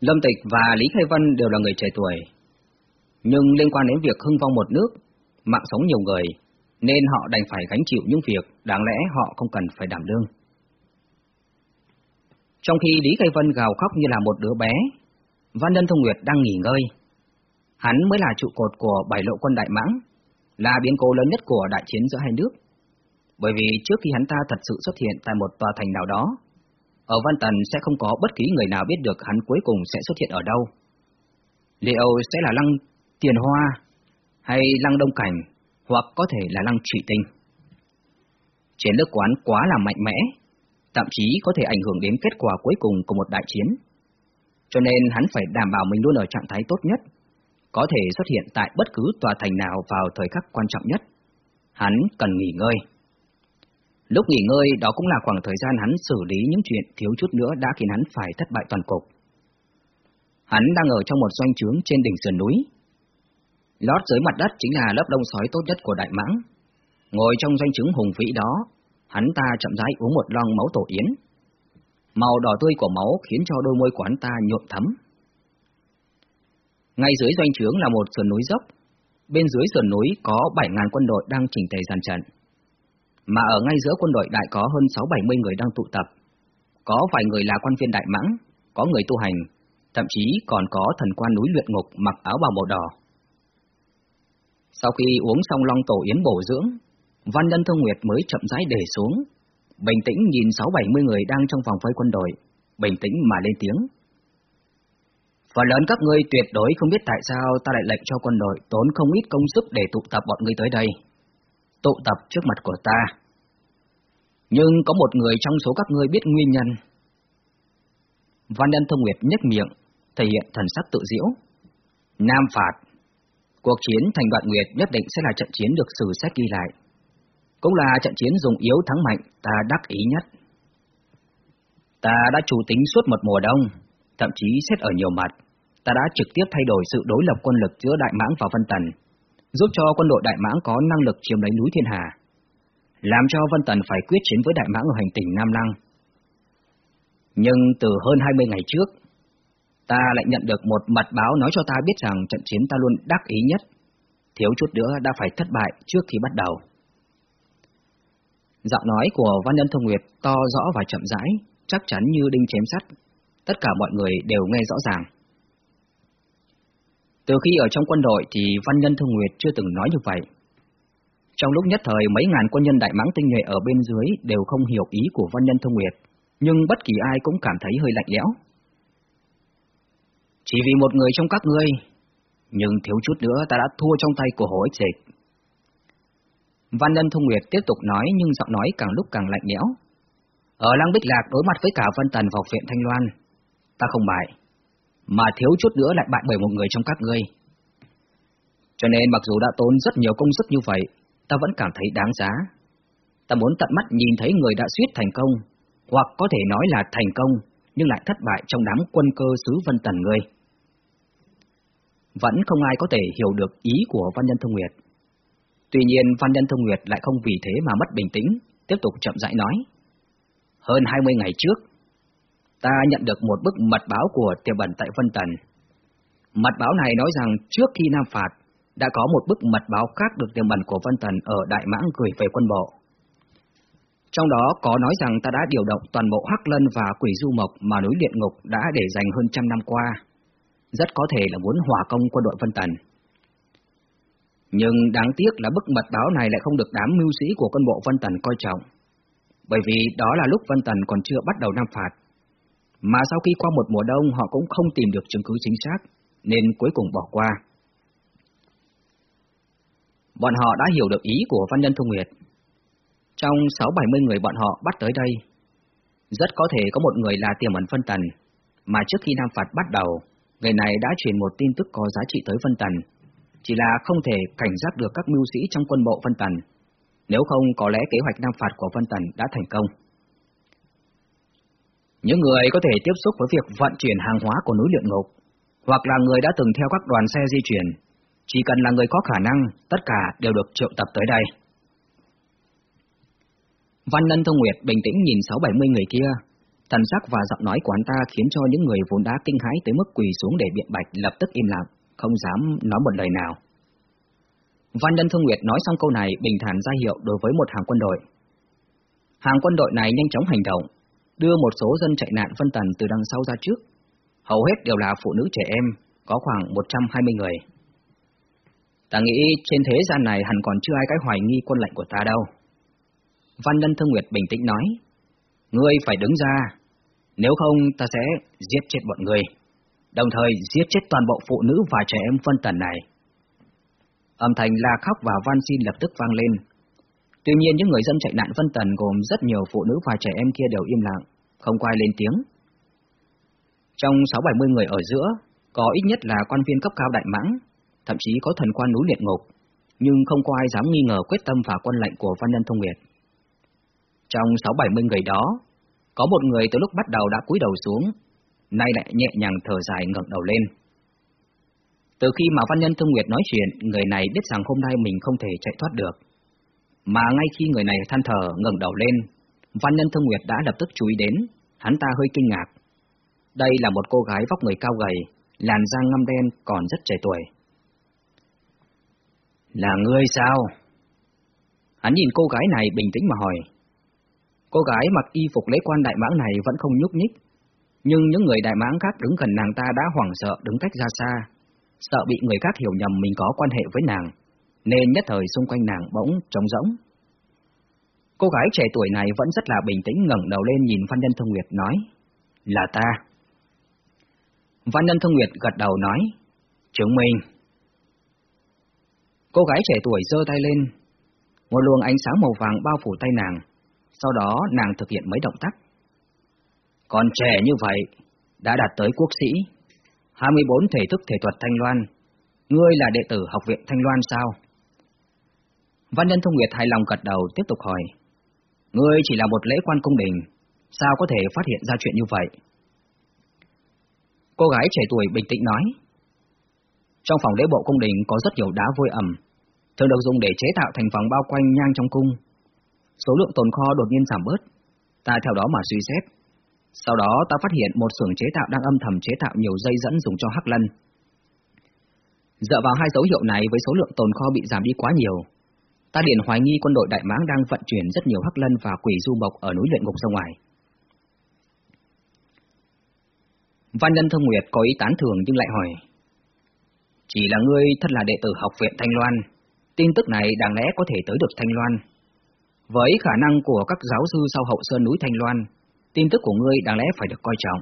Lâm Tịch và Lý Khai Vân đều là người trẻ tuổi, nhưng liên quan đến việc hưng vong một nước, mạng sống nhiều người, nên họ đành phải gánh chịu những việc đáng lẽ họ không cần phải đảm đương. Trong khi Lý Khai Vân gào khóc như là một đứa bé, Văn Nhân Thông Nguyệt đang nghỉ ngơi. Hắn mới là trụ cột của bảy lộ quân Đại Mãng, là biến cố lớn nhất của đại chiến giữa hai nước. Bởi vì trước khi hắn ta thật sự xuất hiện tại một tòa thành nào đó, ở Văn Tần sẽ không có bất kỳ người nào biết được hắn cuối cùng sẽ xuất hiện ở đâu. Liệu sẽ là Lăng Tiền Hoa, hay Lăng Đông Cảnh, hoặc có thể là Lăng Trụy Tinh. Chiến lược quán quá là mạnh mẽ, thậm chí có thể ảnh hưởng đến kết quả cuối cùng của một đại chiến. Cho nên hắn phải đảm bảo mình luôn ở trạng thái tốt nhất, có thể xuất hiện tại bất cứ tòa thành nào vào thời khắc quan trọng nhất. Hắn cần nghỉ ngơi. Lúc nghỉ ngơi đó cũng là khoảng thời gian hắn xử lý những chuyện thiếu chút nữa đã khiến hắn phải thất bại toàn cục. Hắn đang ở trong một doanh trướng trên đỉnh sườn núi. Lót dưới mặt đất chính là lớp đông sói tốt nhất của Đại Mãng. Ngồi trong doanh trướng hùng vĩ đó, hắn ta chậm rãi uống một lon máu tổ yến. Màu đỏ tươi của máu khiến cho đôi môi của hắn ta nhuộm thấm. Ngay dưới doanh trướng là một sườn núi dốc. Bên dưới sườn núi có 7.000 quân đội đang chỉnh tề dàn trận mà ở ngay giữa quân đội đại có hơn 6-70 người đang tụ tập. Có vài người là quan viên đại mãng, có người tu hành, thậm chí còn có thần quan núi luyện ngục mặc áo bào màu đỏ. Sau khi uống xong long tổ yến bổ dưỡng, Văn Nhân Thông Nguyệt mới chậm rãi để xuống, bình tĩnh nhìn 6-70 người đang trong vòng vây quân đội, bình tĩnh mà lên tiếng. Phần lớn các ngươi tuyệt đối không biết tại sao ta lại lệnh cho quân đội tốn không ít công sức để tụ tập bọn ngươi tới đây tụ tập trước mặt của ta. Nhưng có một người trong số các ngươi biết nguyên nhân. Văn nhân thông nguyệt nhếch miệng, thể hiện thần sắc tự diễu. Nam phạt. Cuộc chiến thành đoạn nguyệt nhất định sẽ là trận chiến được sử sách ghi lại. Cũng là trận chiến dùng yếu thắng mạnh ta đắc ý nhất. Ta đã chủ tính suốt một mùa đông, thậm chí xét ở nhiều mặt, ta đã trực tiếp thay đổi sự đối lập quân lực giữa Đại Mãng và Vân Tần, giúp cho quân đội Đại Mãng có năng lực chiếm lấy núi Thiên Hà, làm cho Vân Tần phải quyết chiến với Đại Mãng ở hành tỉnh Nam Lăng. Nhưng từ hơn 20 ngày trước, ta lại nhận được một mật báo nói cho ta biết rằng trận chiến ta luôn đắc ý nhất, thiếu chút nữa đã phải thất bại trước khi bắt đầu. Giọng nói của Văn Nhân Thông Nguyệt to rõ và chậm rãi, chắc chắn như đinh chém sắt. Tất cả mọi người đều nghe rõ ràng. Từ khi ở trong quân đội thì Văn Nhân Thông Nguyệt chưa từng nói như vậy. Trong lúc nhất thời mấy ngàn quân nhân đại mãng tinh nhuệ ở bên dưới đều không hiểu ý của Văn Nhân Thông Nguyệt, nhưng bất kỳ ai cũng cảm thấy hơi lạnh lẽo. Chỉ vì một người trong các ngươi, nhưng thiếu chút nữa ta đã thua trong tay của Hồ Ích Dịch. Văn Nhân Thông Nguyệt tiếp tục nói nhưng giọng nói càng lúc càng lạnh lẽo. Ở Lăng Bích Lạc đối mặt với cả Vân Tần và viện Thanh Loan, ta không bại mà thiếu chút nữa lại bại bởi một người trong các ngươi. Cho nên mặc dù đã tốn rất nhiều công sức như vậy, ta vẫn cảm thấy đáng giá. Ta muốn tận mắt nhìn thấy người đã suýt thành công, hoặc có thể nói là thành công, nhưng lại thất bại trong đám quân cơ xứ Vân Tần người. Vẫn không ai có thể hiểu được ý của Văn Nhân Thông Nguyệt. Tuy nhiên Văn Nhân Thông Nguyệt lại không vì thế mà mất bình tĩnh, tiếp tục chậm rãi nói. Hơn 20 ngày trước, ta nhận được một bức mật báo của tiểu bẩn tại Vân Tần. Mật báo này nói rằng trước khi Nam Phạt, đã có một bức mật báo khác được tiềm ẩn của Vân Tần ở Đại Mãng gửi về quân bộ. Trong đó có nói rằng ta đã điều động toàn bộ Hắc Lân và Quỷ Du Mộc mà núi Điện Ngục đã để dành hơn trăm năm qua. Rất có thể là muốn hòa công quân đội Vân Tần. Nhưng đáng tiếc là bức mật báo này lại không được đám mưu sĩ của quân bộ Vân Tần coi trọng. Bởi vì đó là lúc Vân Tần còn chưa bắt đầu Nam Phạt, mà sau khi qua một mùa đông họ cũng không tìm được chứng cứ chính xác, nên cuối cùng bỏ qua. Bọn họ đã hiểu được ý của Văn Nhân thu Nguyệt. Trong 6-70 người bọn họ bắt tới đây, rất có thể có một người là tiềm ẩn phân tần, mà trước khi Nam Phạt bắt đầu, người này đã truyền một tin tức có giá trị tới phân tần, chỉ là không thể cảnh giác được các mưu sĩ trong quân bộ phân tần, nếu không có lẽ kế hoạch Nam Phạt của phân tần đã thành công. Những người có thể tiếp xúc với việc vận chuyển hàng hóa của núi luyện ngục, hoặc là người đã từng theo các đoàn xe di chuyển, chỉ cần là người có khả năng, tất cả đều được triệu tập tới đây. Văn Nân Thông Nguyệt bình tĩnh nhìn 6-70 người kia, Thần sắc và giọng nói của anh ta khiến cho những người vốn đã kinh hãi tới mức quỳ xuống để biện bạch lập tức im lặng, không dám nói một lời nào. Văn Nhân Thông Nguyệt nói xong câu này bình thản ra hiệu đối với một hàng quân đội. Hàng quân đội này nhanh chóng hành động, đưa một số dân chạy nạn phân tần từ đằng sau ra trước. Hầu hết đều là phụ nữ trẻ em, có khoảng 120 người. Ta nghĩ trên thế gian này hẳn còn chưa ai cái hoài nghi quân lệnh của ta đâu. Văn Nhân Thương Nguyệt bình tĩnh nói, Ngươi phải đứng ra, nếu không ta sẽ giết chết bọn ngươi, đồng thời giết chết toàn bộ phụ nữ và trẻ em phân tần này. Âm thanh la khóc và van xin lập tức vang lên. Tuy nhiên những người dân chạy nạn phân tần gồm rất nhiều phụ nữ và trẻ em kia đều im lặng, không quay lên tiếng. Trong 6-70 người ở giữa, có ít nhất là quan viên cấp cao đại mãng, thậm chí có thần quan núi liệt ngục, nhưng không có ai dám nghi ngờ quyết tâm và quân lệnh của Văn Nhân Thông Nguyệt. Trong 6-70 người đó, có một người từ lúc bắt đầu đã cúi đầu xuống, nay lại nhẹ nhàng thở dài ngẩng đầu lên. Từ khi mà Văn Nhân thông Nguyệt nói chuyện, người này biết rằng hôm nay mình không thể chạy thoát được. Mà ngay khi người này than thở ngẩng đầu lên, Văn Nhân thông Nguyệt đã lập tức chú ý đến, hắn ta hơi kinh ngạc. Đây là một cô gái vóc người cao gầy, làn da ngăm đen còn rất trẻ tuổi. Là ngươi sao? Hắn nhìn cô gái này bình tĩnh mà hỏi. Cô gái mặc y phục lễ quan đại mãng này vẫn không nhúc nhích, nhưng những người đại mãng khác đứng gần nàng ta đã hoảng sợ đứng cách ra xa, sợ bị người khác hiểu nhầm mình có quan hệ với nàng, nên nhất thời xung quanh nàng bỗng trống rỗng. Cô gái trẻ tuổi này vẫn rất là bình tĩnh ngẩng đầu lên nhìn Văn Nhân Thông Nguyệt nói, là ta. Văn Nhân Thông Nguyệt gật đầu nói, chứng minh. Cô gái trẻ tuổi giơ tay lên, một luồng ánh sáng màu vàng bao phủ tay nàng, sau đó nàng thực hiện mấy động tác. Còn trẻ như vậy, đã đạt tới quốc sĩ, 24 thể thức thể thuật Thanh Loan, ngươi là đệ tử học viện Thanh Loan sao? Văn nhân Thông Nguyệt hài lòng gật đầu tiếp tục hỏi, ngươi chỉ là một lễ quan cung đình, sao có thể phát hiện ra chuyện như vậy? Cô gái trẻ tuổi bình tĩnh nói, trong phòng lễ bộ cung đình có rất nhiều đá vôi ẩm, thường được dùng để chế tạo thành vòng bao quanh nhang trong cung, số lượng tồn kho đột nhiên giảm bớt. Ta theo đó mà suy xét. Sau đó ta phát hiện một xưởng chế tạo đang âm thầm chế tạo nhiều dây dẫn dùng cho hắc lân. Dựa vào hai dấu hiệu này với số lượng tồn kho bị giảm đi quá nhiều, ta liền hoài nghi quân đội Đại Mãng đang vận chuyển rất nhiều hắc lân và quỷ du mộc ở núi luyện ngục ra ngoài. Văn Nhân Thông Nguyệt có ý tán thưởng nhưng lại hỏi. Chỉ là ngươi thật là đệ tử học viện Thanh Loan, tin tức này đáng lẽ có thể tới được Thanh Loan, với khả năng của các giáo sư sau hậu sơn núi Thanh Loan, tin tức của ngươi đáng lẽ phải được coi trọng.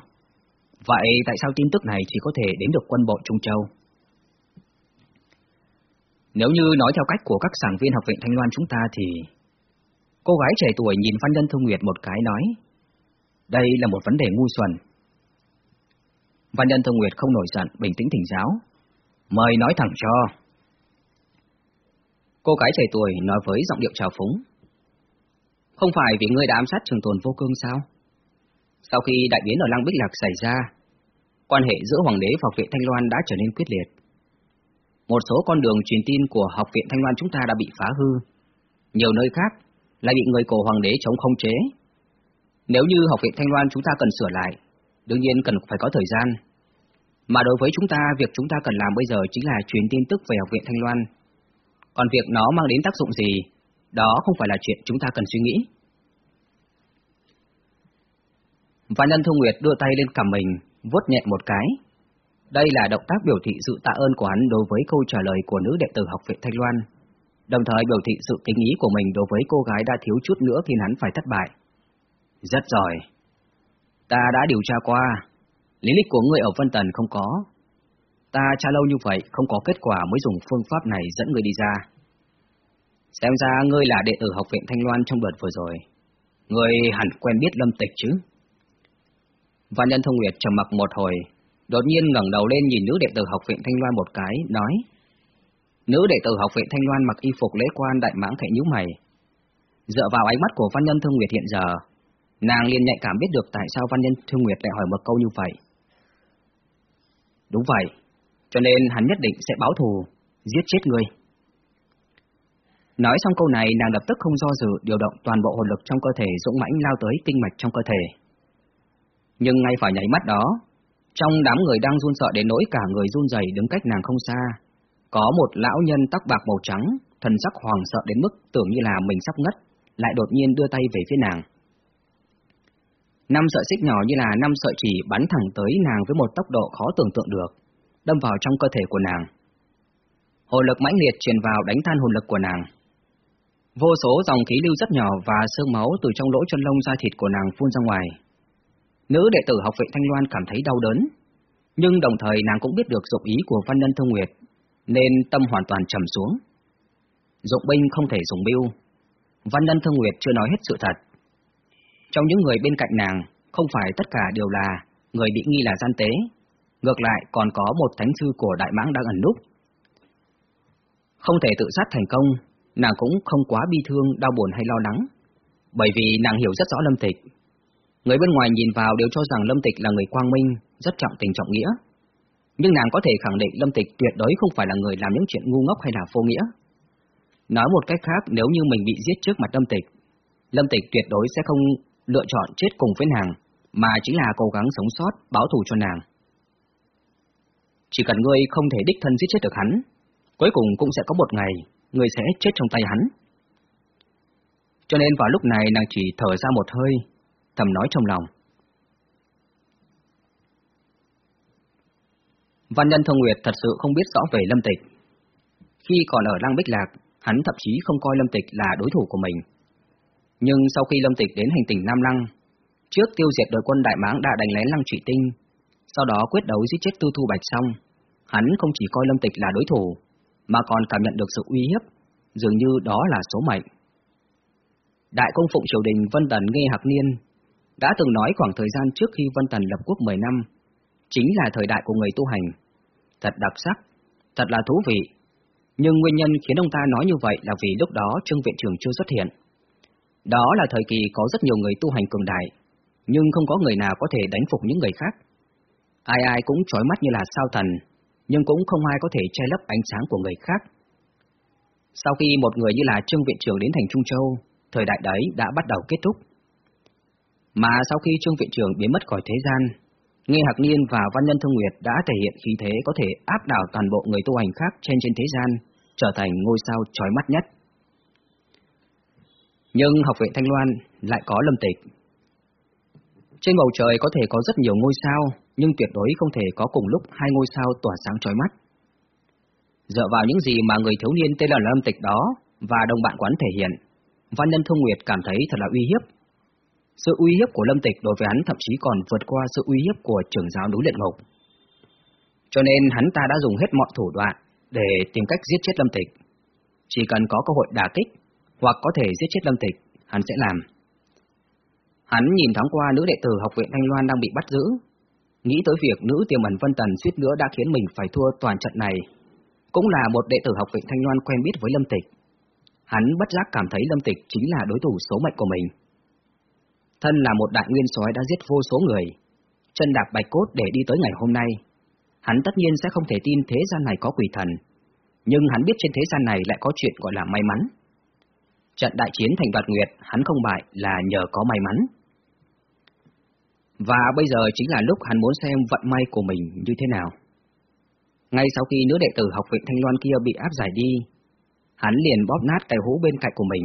Vậy tại sao tin tức này chỉ có thể đến được quân bộ Trung Châu? Nếu như nói theo cách của các giảng viên học viện Thanh Loan chúng ta thì... Cô gái trẻ tuổi nhìn Văn Nhân Thương Nguyệt một cái nói, đây là một vấn đề ngu xuẩn. Văn Nhân Thương Nguyệt không nổi giận, bình tĩnh thỉnh giáo. Mời nói thẳng cho. Cô gái trẻ tuổi nói với giọng điệu trào phúng. Không phải vì ngươi đã ám sát trường tồn vô cương sao? Sau khi đại biến ở Lăng Bích Lạc xảy ra, quan hệ giữa Hoàng đế và học viện Thanh Loan đã trở nên quyết liệt. Một số con đường truyền tin của học viện Thanh Loan chúng ta đã bị phá hư, nhiều nơi khác lại bị người cổ Hoàng đế chống không chế. Nếu như học viện Thanh Loan chúng ta cần sửa lại, đương nhiên cần phải có thời gian. Mà đối với chúng ta, việc chúng ta cần làm bây giờ chính là truyền tin tức về học viện Thanh Loan. Còn việc nó mang đến tác dụng gì đó không phải là chuyện chúng ta cần suy nghĩ. Và nhân thông nguyệt đưa tay lên cầm mình, vuốt nhẹ một cái. Đây là động tác biểu thị sự tạ ơn của hắn đối với câu trả lời của nữ đệ tử học viện Thanh Loan, đồng thời biểu thị sự kính ý của mình đối với cô gái đã thiếu chút nữa khiến hắn phải thất bại. Rất giỏi. Ta đã điều tra qua, lý lịch của người ở Vân Tần không có. Ta tra lâu như vậy không có kết quả mới dùng phương pháp này dẫn người đi ra. Xem ra ngươi là đệ tử học viện Thanh Loan trong đợt vừa rồi. Ngươi hẳn quen biết Lâm Tịch chứ? Văn nhân thông nguyệt trầm mặc một hồi, đột nhiên ngẩng đầu lên nhìn nữ đệ tử học viện Thanh Loan một cái, nói. Nữ đệ tử học viện Thanh Loan mặc y phục lễ quan đại mãng thệ nhíu mày. Dựa vào ánh mắt của Văn nhân thông nguyệt hiện giờ, nàng liền nhạy cảm biết được tại sao Văn nhân thông nguyệt lại hỏi một câu như vậy. Đúng vậy, cho nên hắn nhất định sẽ báo thù, giết chết ngươi. Nói xong câu này, nàng lập tức không do dự điều động toàn bộ hồn lực trong cơ thể dũng mãnh lao tới kinh mạch trong cơ thể. Nhưng ngay phải nháy mắt đó, trong đám người đang run sợ đến nỗi cả người run rẩy đứng cách nàng không xa, có một lão nhân tóc bạc màu trắng, thần sắc hoàng sợ đến mức tưởng như là mình sắp ngất, lại đột nhiên đưa tay về phía nàng. Năm sợi xích nhỏ như là năm sợi chỉ bắn thẳng tới nàng với một tốc độ khó tưởng tượng được, đâm vào trong cơ thể của nàng. Hồn lực mãnh liệt truyền vào đánh tan hồn lực của nàng. Vô số dòng khí lưu rất nhỏ và xương máu từ trong lỗ chân lông da thịt của nàng phun ra ngoài. Nữ đệ tử học viện Thanh Loan cảm thấy đau đớn, nhưng đồng thời nàng cũng biết được dụng ý của Văn Nhân Thông Nguyệt, nên tâm hoàn toàn trầm xuống. Dụng binh không thể dùng mưu. Văn Nhân Thông Nguyệt chưa nói hết sự thật. Trong những người bên cạnh nàng, không phải tất cả đều là người bị nghi là gian tế, ngược lại còn có một thánh sư của Đại Mãng đang ẩn núp. Không thể tự sát thành công, nàng cũng không quá bi thương, đau buồn hay lo lắng, bởi vì nàng hiểu rất rõ Lâm Tịch. Người bên ngoài nhìn vào đều cho rằng Lâm Tịch là người quang minh, rất trọng tình trọng nghĩa. Nhưng nàng có thể khẳng định Lâm Tịch tuyệt đối không phải là người làm những chuyện ngu ngốc hay là vô nghĩa. Nói một cách khác, nếu như mình bị giết trước mặt Lâm Tịch, Lâm Tịch tuyệt đối sẽ không lựa chọn chết cùng với nàng, mà chính là cố gắng sống sót, báo thù cho nàng. Chỉ cần ngươi không thể đích thân giết chết được hắn, cuối cùng cũng sẽ có một ngày, ngươi sẽ chết trong tay hắn. Cho nên vào lúc này nàng chỉ thở ra một hơi, thầm nói trong lòng. Văn nhân thông nguyệt thật sự không biết rõ về Lâm Tịch. Khi còn ở Lăng Bích Lạc, hắn thậm chí không coi Lâm Tịch là đối thủ của mình. Nhưng sau khi Lâm Tịch đến hành tỉnh Nam Lăng, trước tiêu diệt đội quân Đại Mãng đã đánh lén Lăng Trị Tinh, sau đó quyết đấu giết chết Tư Thu Bạch xong, hắn không chỉ coi Lâm Tịch là đối thủ, mà còn cảm nhận được sự uy hiếp, dường như đó là số mệnh. Đại công phụng triều đình Vân Tần nghe Hạc Niên đã từng nói khoảng thời gian trước khi Vân Tần lập quốc 10 năm, chính là thời đại của người tu hành. Thật đặc sắc, thật là thú vị. Nhưng nguyên nhân khiến ông ta nói như vậy là vì lúc đó Trương Viện Trường chưa xuất hiện. Đó là thời kỳ có rất nhiều người tu hành cường đại, nhưng không có người nào có thể đánh phục những người khác. Ai ai cũng trói mắt như là sao thần, nhưng cũng không ai có thể che lấp ánh sáng của người khác. Sau khi một người như là Trương Viện Trường đến thành Trung Châu, thời đại đấy đã bắt đầu kết thúc. Mà sau khi Trương Viện Trường biến mất khỏi thế gian, Nghe Hạc Niên và Văn Nhân Thương Nguyệt đã thể hiện khí thế có thể áp đảo toàn bộ người tu hành khác trên trên thế gian, trở thành ngôi sao chói mắt nhất. Nhưng học viện Thanh Loan lại có lâm tịch. Trên bầu trời có thể có rất nhiều ngôi sao, nhưng tuyệt đối không thể có cùng lúc hai ngôi sao tỏa sáng chói mắt. Dựa vào những gì mà người thiếu niên tên là Lâm Tịch đó và đồng bạn quán thể hiện, Văn Nhân Thông Nguyệt cảm thấy thật là uy hiếp sự uy hiếp của Lâm Tịch đối với hắn thậm chí còn vượt qua sự uy hiếp của trưởng giáo núi luyện ngục. Cho nên hắn ta đã dùng hết mọi thủ đoạn để tìm cách giết chết Lâm Tịch. Chỉ cần có cơ hội đả kích hoặc có thể giết chết Lâm Tịch, hắn sẽ làm. Hắn nhìn thoáng qua nữ đệ tử học viện Thanh Loan đang bị bắt giữ, nghĩ tới việc nữ tiềm ẩn Vân Tần suýt nữa đã khiến mình phải thua toàn trận này, cũng là một đệ tử học viện Thanh Loan quen biết với Lâm Tịch. Hắn bất giác cảm thấy Lâm Tịch chính là đối thủ số mệnh của mình. Thân là một đại nguyên sói đã giết vô số người, chân đạp bạch cốt để đi tới ngày hôm nay. Hắn tất nhiên sẽ không thể tin thế gian này có quỷ thần, nhưng hắn biết trên thế gian này lại có chuyện gọi là may mắn. Trận đại chiến thành Bạt Nguyệt, hắn không bại là nhờ có may mắn. Và bây giờ chính là lúc hắn muốn xem vận may của mình như thế nào. Ngay sau khi nữ đệ tử học viện Thanh Loan kia bị áp giải đi, hắn liền bóp nát cái hũ bên cạnh của mình,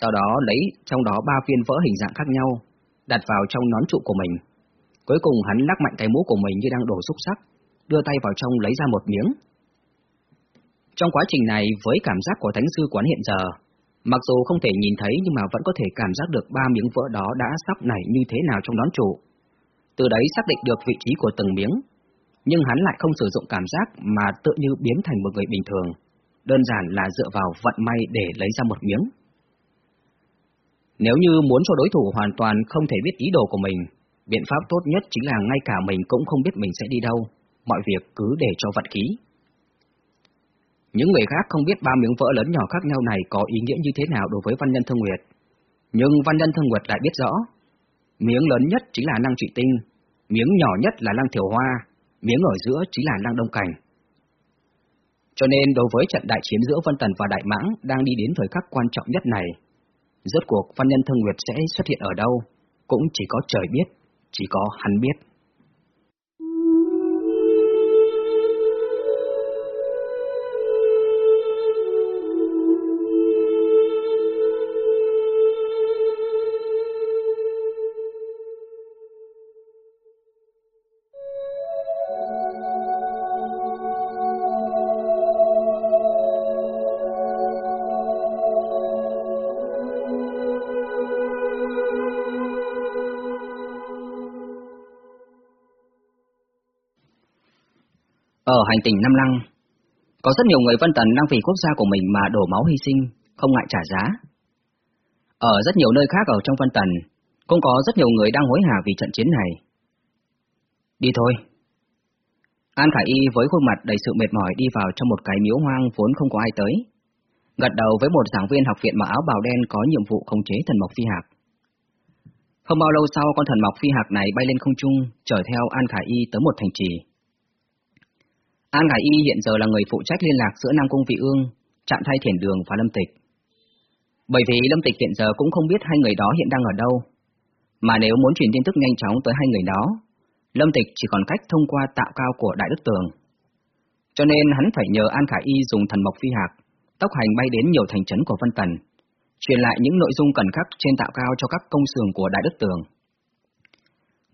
sau đó lấy trong đó ba viên vỡ hình dạng khác nhau, đặt vào trong nón trụ của mình. Cuối cùng hắn lắc mạnh cái mũ của mình như đang đổ xúc sắc, đưa tay vào trong lấy ra một miếng. Trong quá trình này, với cảm giác của thánh sư quán hiện giờ, mặc dù không thể nhìn thấy nhưng mà vẫn có thể cảm giác được ba miếng vỡ đó đã sắp nảy như thế nào trong đón trụ. Từ đấy xác định được vị trí của từng miếng, nhưng hắn lại không sử dụng cảm giác mà tự như biến thành một người bình thường, đơn giản là dựa vào vận may để lấy ra một miếng. Nếu như muốn cho đối thủ hoàn toàn không thể biết ý đồ của mình, biện pháp tốt nhất chính là ngay cả mình cũng không biết mình sẽ đi đâu, mọi việc cứ để cho vận khí. Những người khác không biết ba miếng vỡ lớn nhỏ khác nhau này có ý nghĩa như thế nào đối với Văn Nhân Thương Nguyệt, nhưng Văn Nhân Thương Nguyệt lại biết rõ, miếng lớn nhất chính là năng trị tinh, miếng nhỏ nhất là năng thiểu hoa, miếng ở giữa chính là năng đông cảnh. Cho nên đối với trận đại chiến giữa Vân Tần và Đại Mãng đang đi đến thời khắc quan trọng nhất này, Rốt cuộc văn nhân thương nguyệt sẽ xuất hiện ở đâu, cũng chỉ có trời biết, chỉ có hắn biết. Hành tinh Nam Lăng, có rất nhiều người Vân Tần đang vì quốc gia của mình mà đổ máu hy sinh, không ngại trả giá. Ở rất nhiều nơi khác ở trong Vân Tần, cũng có rất nhiều người đang hối hả vì trận chiến này. Đi thôi. An Khải Y với khuôn mặt đầy sự mệt mỏi đi vào trong một cái miếu hoang vốn không có ai tới. Gật đầu với một giảng viên học viện mặc áo bào đen có nhiệm vụ khống chế thần mộc phi hạc. Không bao lâu sau con thần mộc phi hạc này bay lên không trung, chở theo An Khải Y tới một thành trì. An Ngải Y hiện giờ là người phụ trách liên lạc giữa Nam Cung Vị Ương, Trạm Thay Thiền Đường và Lâm Tịch. Bởi vì Lâm Tịch hiện giờ cũng không biết hai người đó hiện đang ở đâu, mà nếu muốn truyền tin tức nhanh chóng tới hai người đó, Lâm Tịch chỉ còn cách thông qua tạo cao của Đại Đức Tường. Cho nên hắn phải nhờ An Khải Y dùng thần mộc phi hạc, tốc hành bay đến nhiều thành trấn của Vân Tần, truyền lại những nội dung cần khắc trên tạo cao cho các công xưởng của Đại Đức Tường.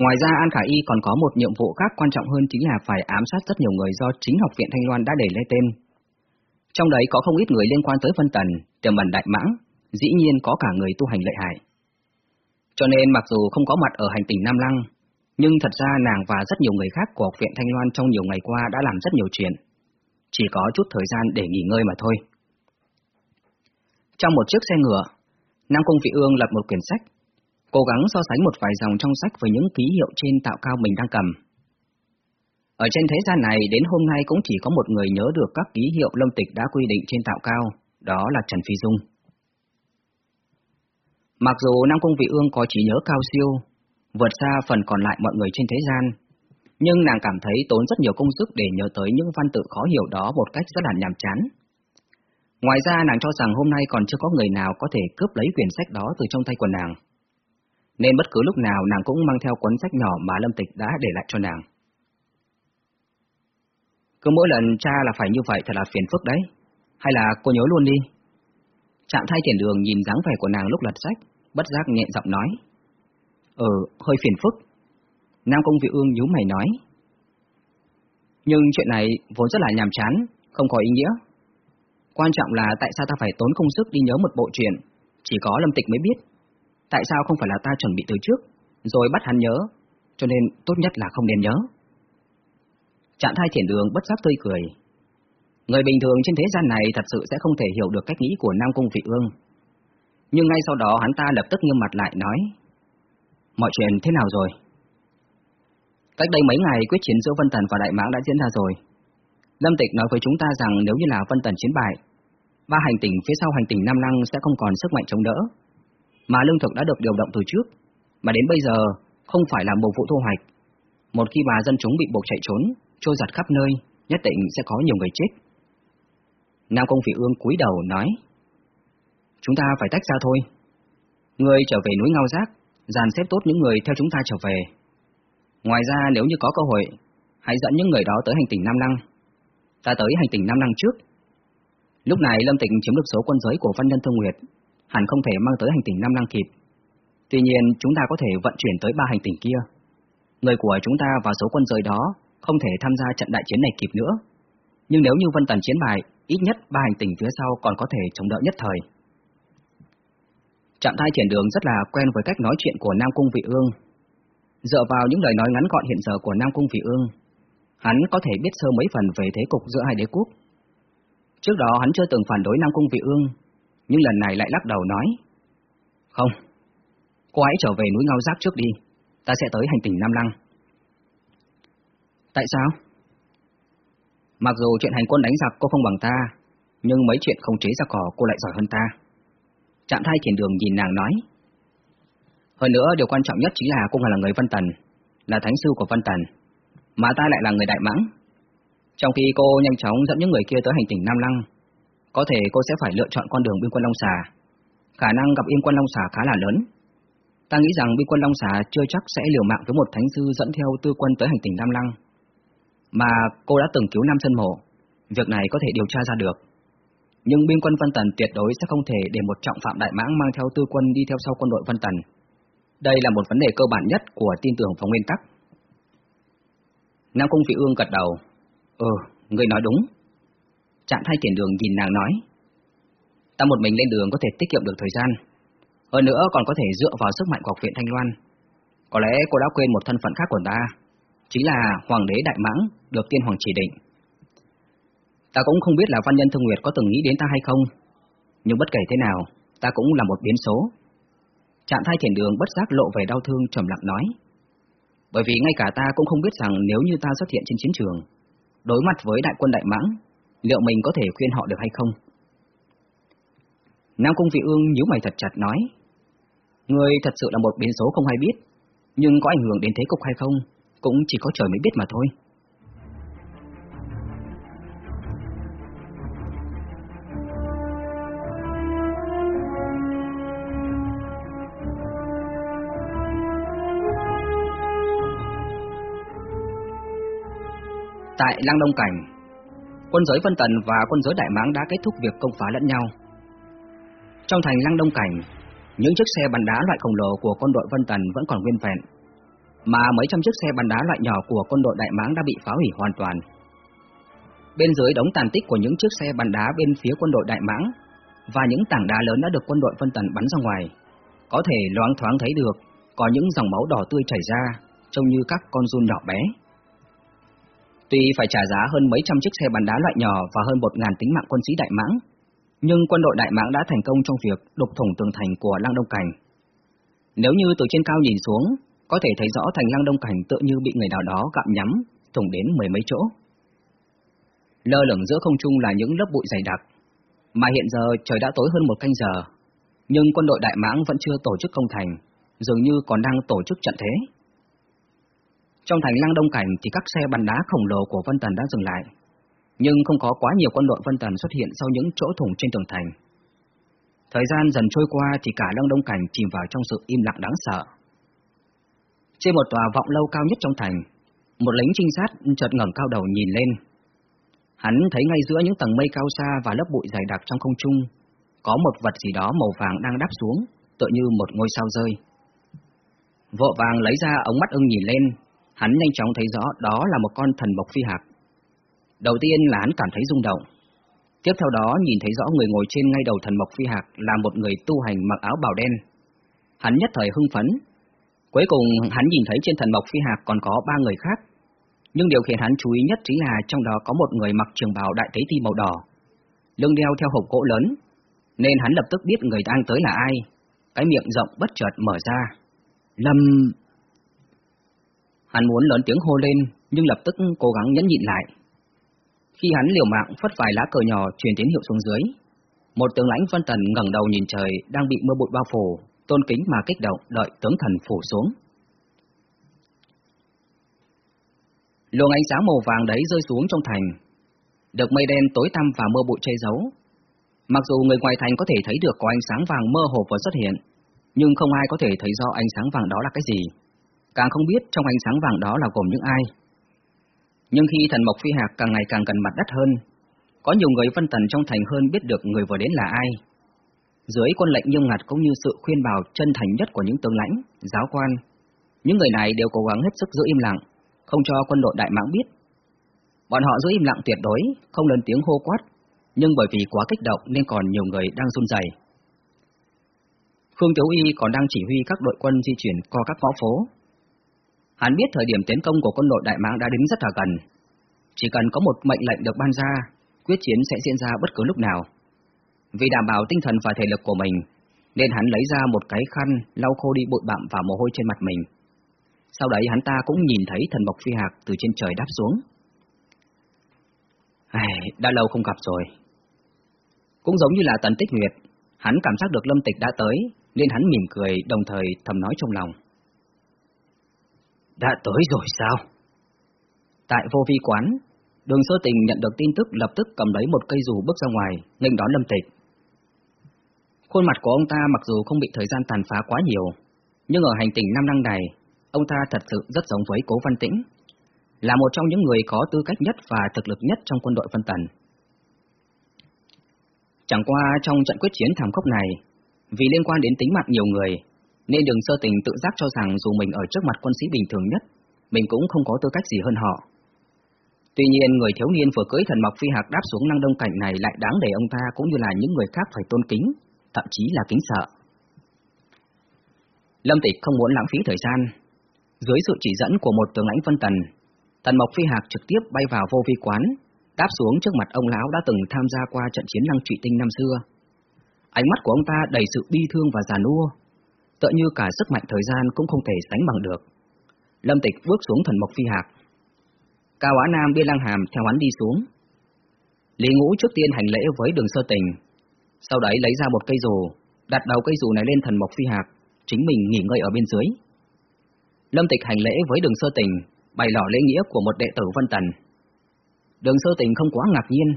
Ngoài ra An Khả Y còn có một nhiệm vụ khác quan trọng hơn chính là phải ám sát rất nhiều người do chính học viện Thanh Loan đã để lên tên. Trong đấy có không ít người liên quan tới Vân Tần, tiềm ẩn đại mãng, dĩ nhiên có cả người tu hành lợi hại. Cho nên mặc dù không có mặt ở hành tinh Nam Lăng, nhưng thật ra nàng và rất nhiều người khác của học viện Thanh Loan trong nhiều ngày qua đã làm rất nhiều chuyện. Chỉ có chút thời gian để nghỉ ngơi mà thôi. Trong một chiếc xe ngựa, Nam Cung Vị Ương lập một quyển sách, cố gắng so sánh một vài dòng trong sách với những ký hiệu trên tạo cao mình đang cầm. Ở trên thế gian này đến hôm nay cũng chỉ có một người nhớ được các ký hiệu lâm tịch đã quy định trên tạo cao, đó là Trần Phi Dung. Mặc dù Nam Cung Vị Ương có trí nhớ cao siêu, vượt xa phần còn lại mọi người trên thế gian, nhưng nàng cảm thấy tốn rất nhiều công sức để nhớ tới những văn tự khó hiểu đó một cách rất là nhàm chán. Ngoài ra nàng cho rằng hôm nay còn chưa có người nào có thể cướp lấy quyển sách đó từ trong tay của nàng nên bất cứ lúc nào nàng cũng mang theo cuốn sách nhỏ mà Lâm Tịch đã để lại cho nàng. Cứ mỗi lần cha là phải như vậy thật là phiền phức đấy, hay là cô nhớ luôn đi. Chạm thay tiền đường nhìn dáng vẻ của nàng lúc lật sách, bất giác nhẹ giọng nói. Ừ, hơi phiền phức. Nam Công Vị Ương nhíu mày nói. Nhưng chuyện này vốn rất là nhàm chán, không có ý nghĩa. Quan trọng là tại sao ta phải tốn công sức đi nhớ một bộ truyện, chỉ có Lâm Tịch mới biết tại sao không phải là ta chuẩn bị từ trước, rồi bắt hắn nhớ, cho nên tốt nhất là không nên nhớ. Trạng thai thiền đường bất giác tươi cười. Người bình thường trên thế gian này thật sự sẽ không thể hiểu được cách nghĩ của Nam Cung Vị Ương. Nhưng ngay sau đó hắn ta lập tức nghiêm mặt lại nói, mọi chuyện thế nào rồi? Cách đây mấy ngày quyết chiến giữa Vân Tần và Đại Mãng đã diễn ra rồi. Lâm Tịch nói với chúng ta rằng nếu như là Vân Tần chiến bại, ba hành tinh phía sau hành tinh Nam Lăng sẽ không còn sức mạnh chống đỡ, mà lương thực đã được điều động từ trước, mà đến bây giờ không phải là mùa vụ thu hoạch. Một khi bà dân chúng bị buộc chạy trốn, trôi giặt khắp nơi, nhất định sẽ có nhiều người chết. Nam Công Phỉ Ương cúi đầu nói, chúng ta phải tách ra thôi. Người trở về núi Ngao Giác, dàn xếp tốt những người theo chúng ta trở về. Ngoài ra nếu như có cơ hội, hãy dẫn những người đó tới hành tinh Nam Lăng. Ta tới hành tinh Nam Lăng trước. Lúc này Lâm Tịnh chiếm được số quân giới của Văn Nhân Thương Nguyệt, hẳn không thể mang tới hành tinh Nam Lăng kịp. Tuy nhiên, chúng ta có thể vận chuyển tới ba hành tinh kia. Người của chúng ta và số quân giới đó không thể tham gia trận đại chiến này kịp nữa. Nhưng nếu như Vân Tần chiến bại, ít nhất ba hành tinh phía sau còn có thể chống đỡ nhất thời. Trạm thai triển đường rất là quen với cách nói chuyện của Nam Cung Vị Ương. Dựa vào những lời nói ngắn gọn hiện giờ của Nam Cung Vị Ương, hắn có thể biết sơ mấy phần về thế cục giữa hai đế quốc. Trước đó hắn chưa từng phản đối Nam Cung Vị Ương, nhưng lần này lại lắc đầu nói. Không, cô hãy trở về núi Ngao giáp trước đi, ta sẽ tới hành tinh Nam Lăng. Tại sao? Mặc dù chuyện hành quân đánh giặc cô không bằng ta, nhưng mấy chuyện không chế ra cỏ cô lại giỏi hơn ta. Trạm thai trên đường nhìn nàng nói. Hơn nữa, điều quan trọng nhất chính là cô là người văn Tần, là thánh sư của văn Tần, mà ta lại là người Đại Mãng. Trong khi cô nhanh chóng dẫn những người kia tới hành tinh Nam Lăng, có thể cô sẽ phải lựa chọn con đường biên quân Long Xà. Khả năng gặp Yên quân Long Xà khá là lớn. Ta nghĩ rằng biên quân Long Xà chưa chắc sẽ liều mạng với một thánh sư dẫn theo tư quân tới hành tinh Nam Lăng. Mà cô đã từng cứu Nam Sơn Mộ, việc này có thể điều tra ra được. Nhưng biên quân Vân Tần tuyệt đối sẽ không thể để một trọng phạm đại mãng mang theo tư quân đi theo sau quân đội Vân Tần. Đây là một vấn đề cơ bản nhất của tin tưởng phòng nguyên tắc. Nam Cung Vị Ương gật đầu. Ừ, người nói đúng. Trạng thay tiền đường nhìn nàng nói. Ta một mình lên đường có thể tiết kiệm được thời gian. Hơn nữa còn có thể dựa vào sức mạnh của học viện Thanh Loan. Có lẽ cô đã quên một thân phận khác của ta. Chính là Hoàng đế Đại Mãng, được tiên hoàng chỉ định. Ta cũng không biết là văn nhân Thương Nguyệt có từng nghĩ đến ta hay không. Nhưng bất kể thế nào, ta cũng là một biến số. Trạng thai thiền đường bất giác lộ về đau thương trầm lặng nói. Bởi vì ngay cả ta cũng không biết rằng nếu như ta xuất hiện trên chiến trường, đối mặt với đại quân Đại Mãng, liệu mình có thể khuyên họ được hay không? Nam Cung Vị Ương nhíu mày thật chặt nói, Người thật sự là một biến số không hay biết, nhưng có ảnh hưởng đến thế cục hay không, cũng chỉ có trời mới biết mà thôi. Tại Lăng Đông Cảnh, quân giới Vân Tần và quân giới Đại Mãng đã kết thúc việc công phá lẫn nhau. Trong thành Lăng Đông Cảnh, những chiếc xe bắn đá loại khổng lồ của quân đội Vân Tần vẫn còn nguyên vẹn, mà mấy trăm chiếc xe bắn đá loại nhỏ của quân đội Đại Mãng đã bị phá hủy hoàn toàn. Bên dưới đống tàn tích của những chiếc xe bắn đá bên phía quân đội Đại Mãng và những tảng đá lớn đã được quân đội Vân Tần bắn ra ngoài, có thể loáng thoáng thấy được có những dòng máu đỏ tươi chảy ra, trông như các con giun nhỏ bé. Tuy phải trả giá hơn mấy trăm chiếc xe bắn đá loại nhỏ và hơn một ngàn tính mạng quân sĩ Đại Mãng, nhưng quân đội Đại Mãng đã thành công trong việc đục thủng tường thành của Lăng Đông Cảnh. Nếu như từ trên cao nhìn xuống, có thể thấy rõ thành Lăng Đông Cảnh tự như bị người nào đó gặm nhắm, thủng đến mười mấy chỗ. Lơ lửng giữa không trung là những lớp bụi dày đặc, mà hiện giờ trời đã tối hơn một canh giờ, nhưng quân đội Đại Mãng vẫn chưa tổ chức công thành, dường như còn đang tổ chức trận thế. Trong thành Lăng Đông Cảnh thì các xe bắn đá khổng lồ của Vân Tần đã dừng lại, nhưng không có quá nhiều quân đội Vân Tần xuất hiện sau những chỗ thủng trên tường thành. Thời gian dần trôi qua thì cả Lăng Đông Cảnh chìm vào trong sự im lặng đáng sợ. Trên một tòa vọng lâu cao nhất trong thành, một lính trinh sát chợt ngẩng cao đầu nhìn lên. Hắn thấy ngay giữa những tầng mây cao xa và lớp bụi dày đặc trong không trung, có một vật gì đó màu vàng đang đáp xuống, tựa như một ngôi sao rơi. Vội vàng lấy ra ống mắt ưng nhìn lên, hắn nhanh chóng thấy rõ đó là một con thần bộc phi hạc. Đầu tiên là hắn cảm thấy rung động. Tiếp theo đó nhìn thấy rõ người ngồi trên ngay đầu thần mộc phi hạc là một người tu hành mặc áo bào đen. Hắn nhất thời hưng phấn. Cuối cùng hắn nhìn thấy trên thần mộc phi hạc còn có ba người khác. Nhưng điều khiến hắn chú ý nhất chính là trong đó có một người mặc trường bào đại tế ti màu đỏ, lưng đeo theo hộp gỗ lớn, nên hắn lập tức biết người đang tới là ai. Cái miệng rộng bất chợt mở ra. Lâm... Hắn muốn lớn tiếng hô lên, nhưng lập tức cố gắng nhẫn nhịn lại. Khi hắn liều mạng phất vài lá cờ nhỏ truyền tín hiệu xuống dưới, một tướng lãnh phân tần ngẩng đầu nhìn trời đang bị mưa bụi bao phủ, tôn kính mà kích động đợi tướng thần phủ xuống. Luồng ánh sáng màu vàng đấy rơi xuống trong thành, được mây đen tối tăm và mưa bụi che giấu. Mặc dù người ngoài thành có thể thấy được có ánh sáng vàng mơ hồ vừa xuất hiện, nhưng không ai có thể thấy rõ ánh sáng vàng đó là cái gì, càng không biết trong ánh sáng vàng đó là gồm những ai. Nhưng khi thần Mộc Phi Hạc càng ngày càng gần mặt đất hơn, có nhiều người phân tần trong thành hơn biết được người vừa đến là ai. Dưới quân lệnh nghiêm ngặt cũng như sự khuyên bảo chân thành nhất của những tướng lãnh, giáo quan, những người này đều cố gắng hết sức giữ im lặng, không cho quân đội Đại Mãng biết. Bọn họ giữ im lặng tuyệt đối, không lớn tiếng hô quát, nhưng bởi vì quá kích động nên còn nhiều người đang run rẩy. Khương Tiếu Y còn đang chỉ huy các đội quân di chuyển qua các ngõ phố, Hắn biết thời điểm tiến công của quân đội Đại Mãng đã đến rất là gần. Chỉ cần có một mệnh lệnh được ban ra, quyết chiến sẽ diễn ra bất cứ lúc nào. Vì đảm bảo tinh thần và thể lực của mình, nên hắn lấy ra một cái khăn lau khô đi bụi bặm và mồ hôi trên mặt mình. Sau đấy hắn ta cũng nhìn thấy thần bộc phi hạc từ trên trời đáp xuống. Ai, đã lâu không gặp rồi. Cũng giống như là tần tích nguyệt, hắn cảm giác được lâm tịch đã tới, nên hắn mỉm cười đồng thời thầm nói trong lòng. Đã tới rồi sao? Tại vô vi quán, đường sơ tình nhận được tin tức lập tức cầm lấy một cây dù bước ra ngoài, nghênh đón lâm tịch. Khuôn mặt của ông ta mặc dù không bị thời gian tàn phá quá nhiều, Nhưng ở hành tinh Nam Năng này, ông ta thật sự rất giống với Cố Văn Tĩnh, là một trong những người có tư cách nhất và thực lực nhất trong quân đội Vân Tần. Chẳng qua trong trận quyết chiến thảm khốc này, vì liên quan đến tính mạng nhiều người, nên đường sơ tình tự giác cho rằng dù mình ở trước mặt quân sĩ bình thường nhất, mình cũng không có tư cách gì hơn họ. Tuy nhiên, người thiếu niên vừa cưới thần mộc phi hạc đáp xuống năng đông cảnh này lại đáng để ông ta cũng như là những người khác phải tôn kính, thậm chí là kính sợ. Lâm Tịch không muốn lãng phí thời gian. Dưới sự chỉ dẫn của một tướng lãnh phân tần, thần mộc phi hạc trực tiếp bay vào vô vi quán, đáp xuống trước mặt ông lão đã từng tham gia qua trận chiến lăng trụy tinh năm xưa. Ánh mắt của ông ta đầy sự bi thương và già nua, tựa như cả sức mạnh thời gian cũng không thể sánh bằng được. Lâm Tịch bước xuống thần mộc phi hạc. Cao Á Nam Biên Lăng Hàm theo hắn đi xuống. Lý Ngũ trước tiên hành lễ với đường sơ tình, sau đấy lấy ra một cây dù, đặt đầu cây dù này lên thần mộc phi hạc, chính mình nghỉ ngơi ở bên dưới. Lâm Tịch hành lễ với đường sơ tình, bày tỏ lễ nghĩa của một đệ tử Vân Tần. Đường sơ tình không quá ngạc nhiên.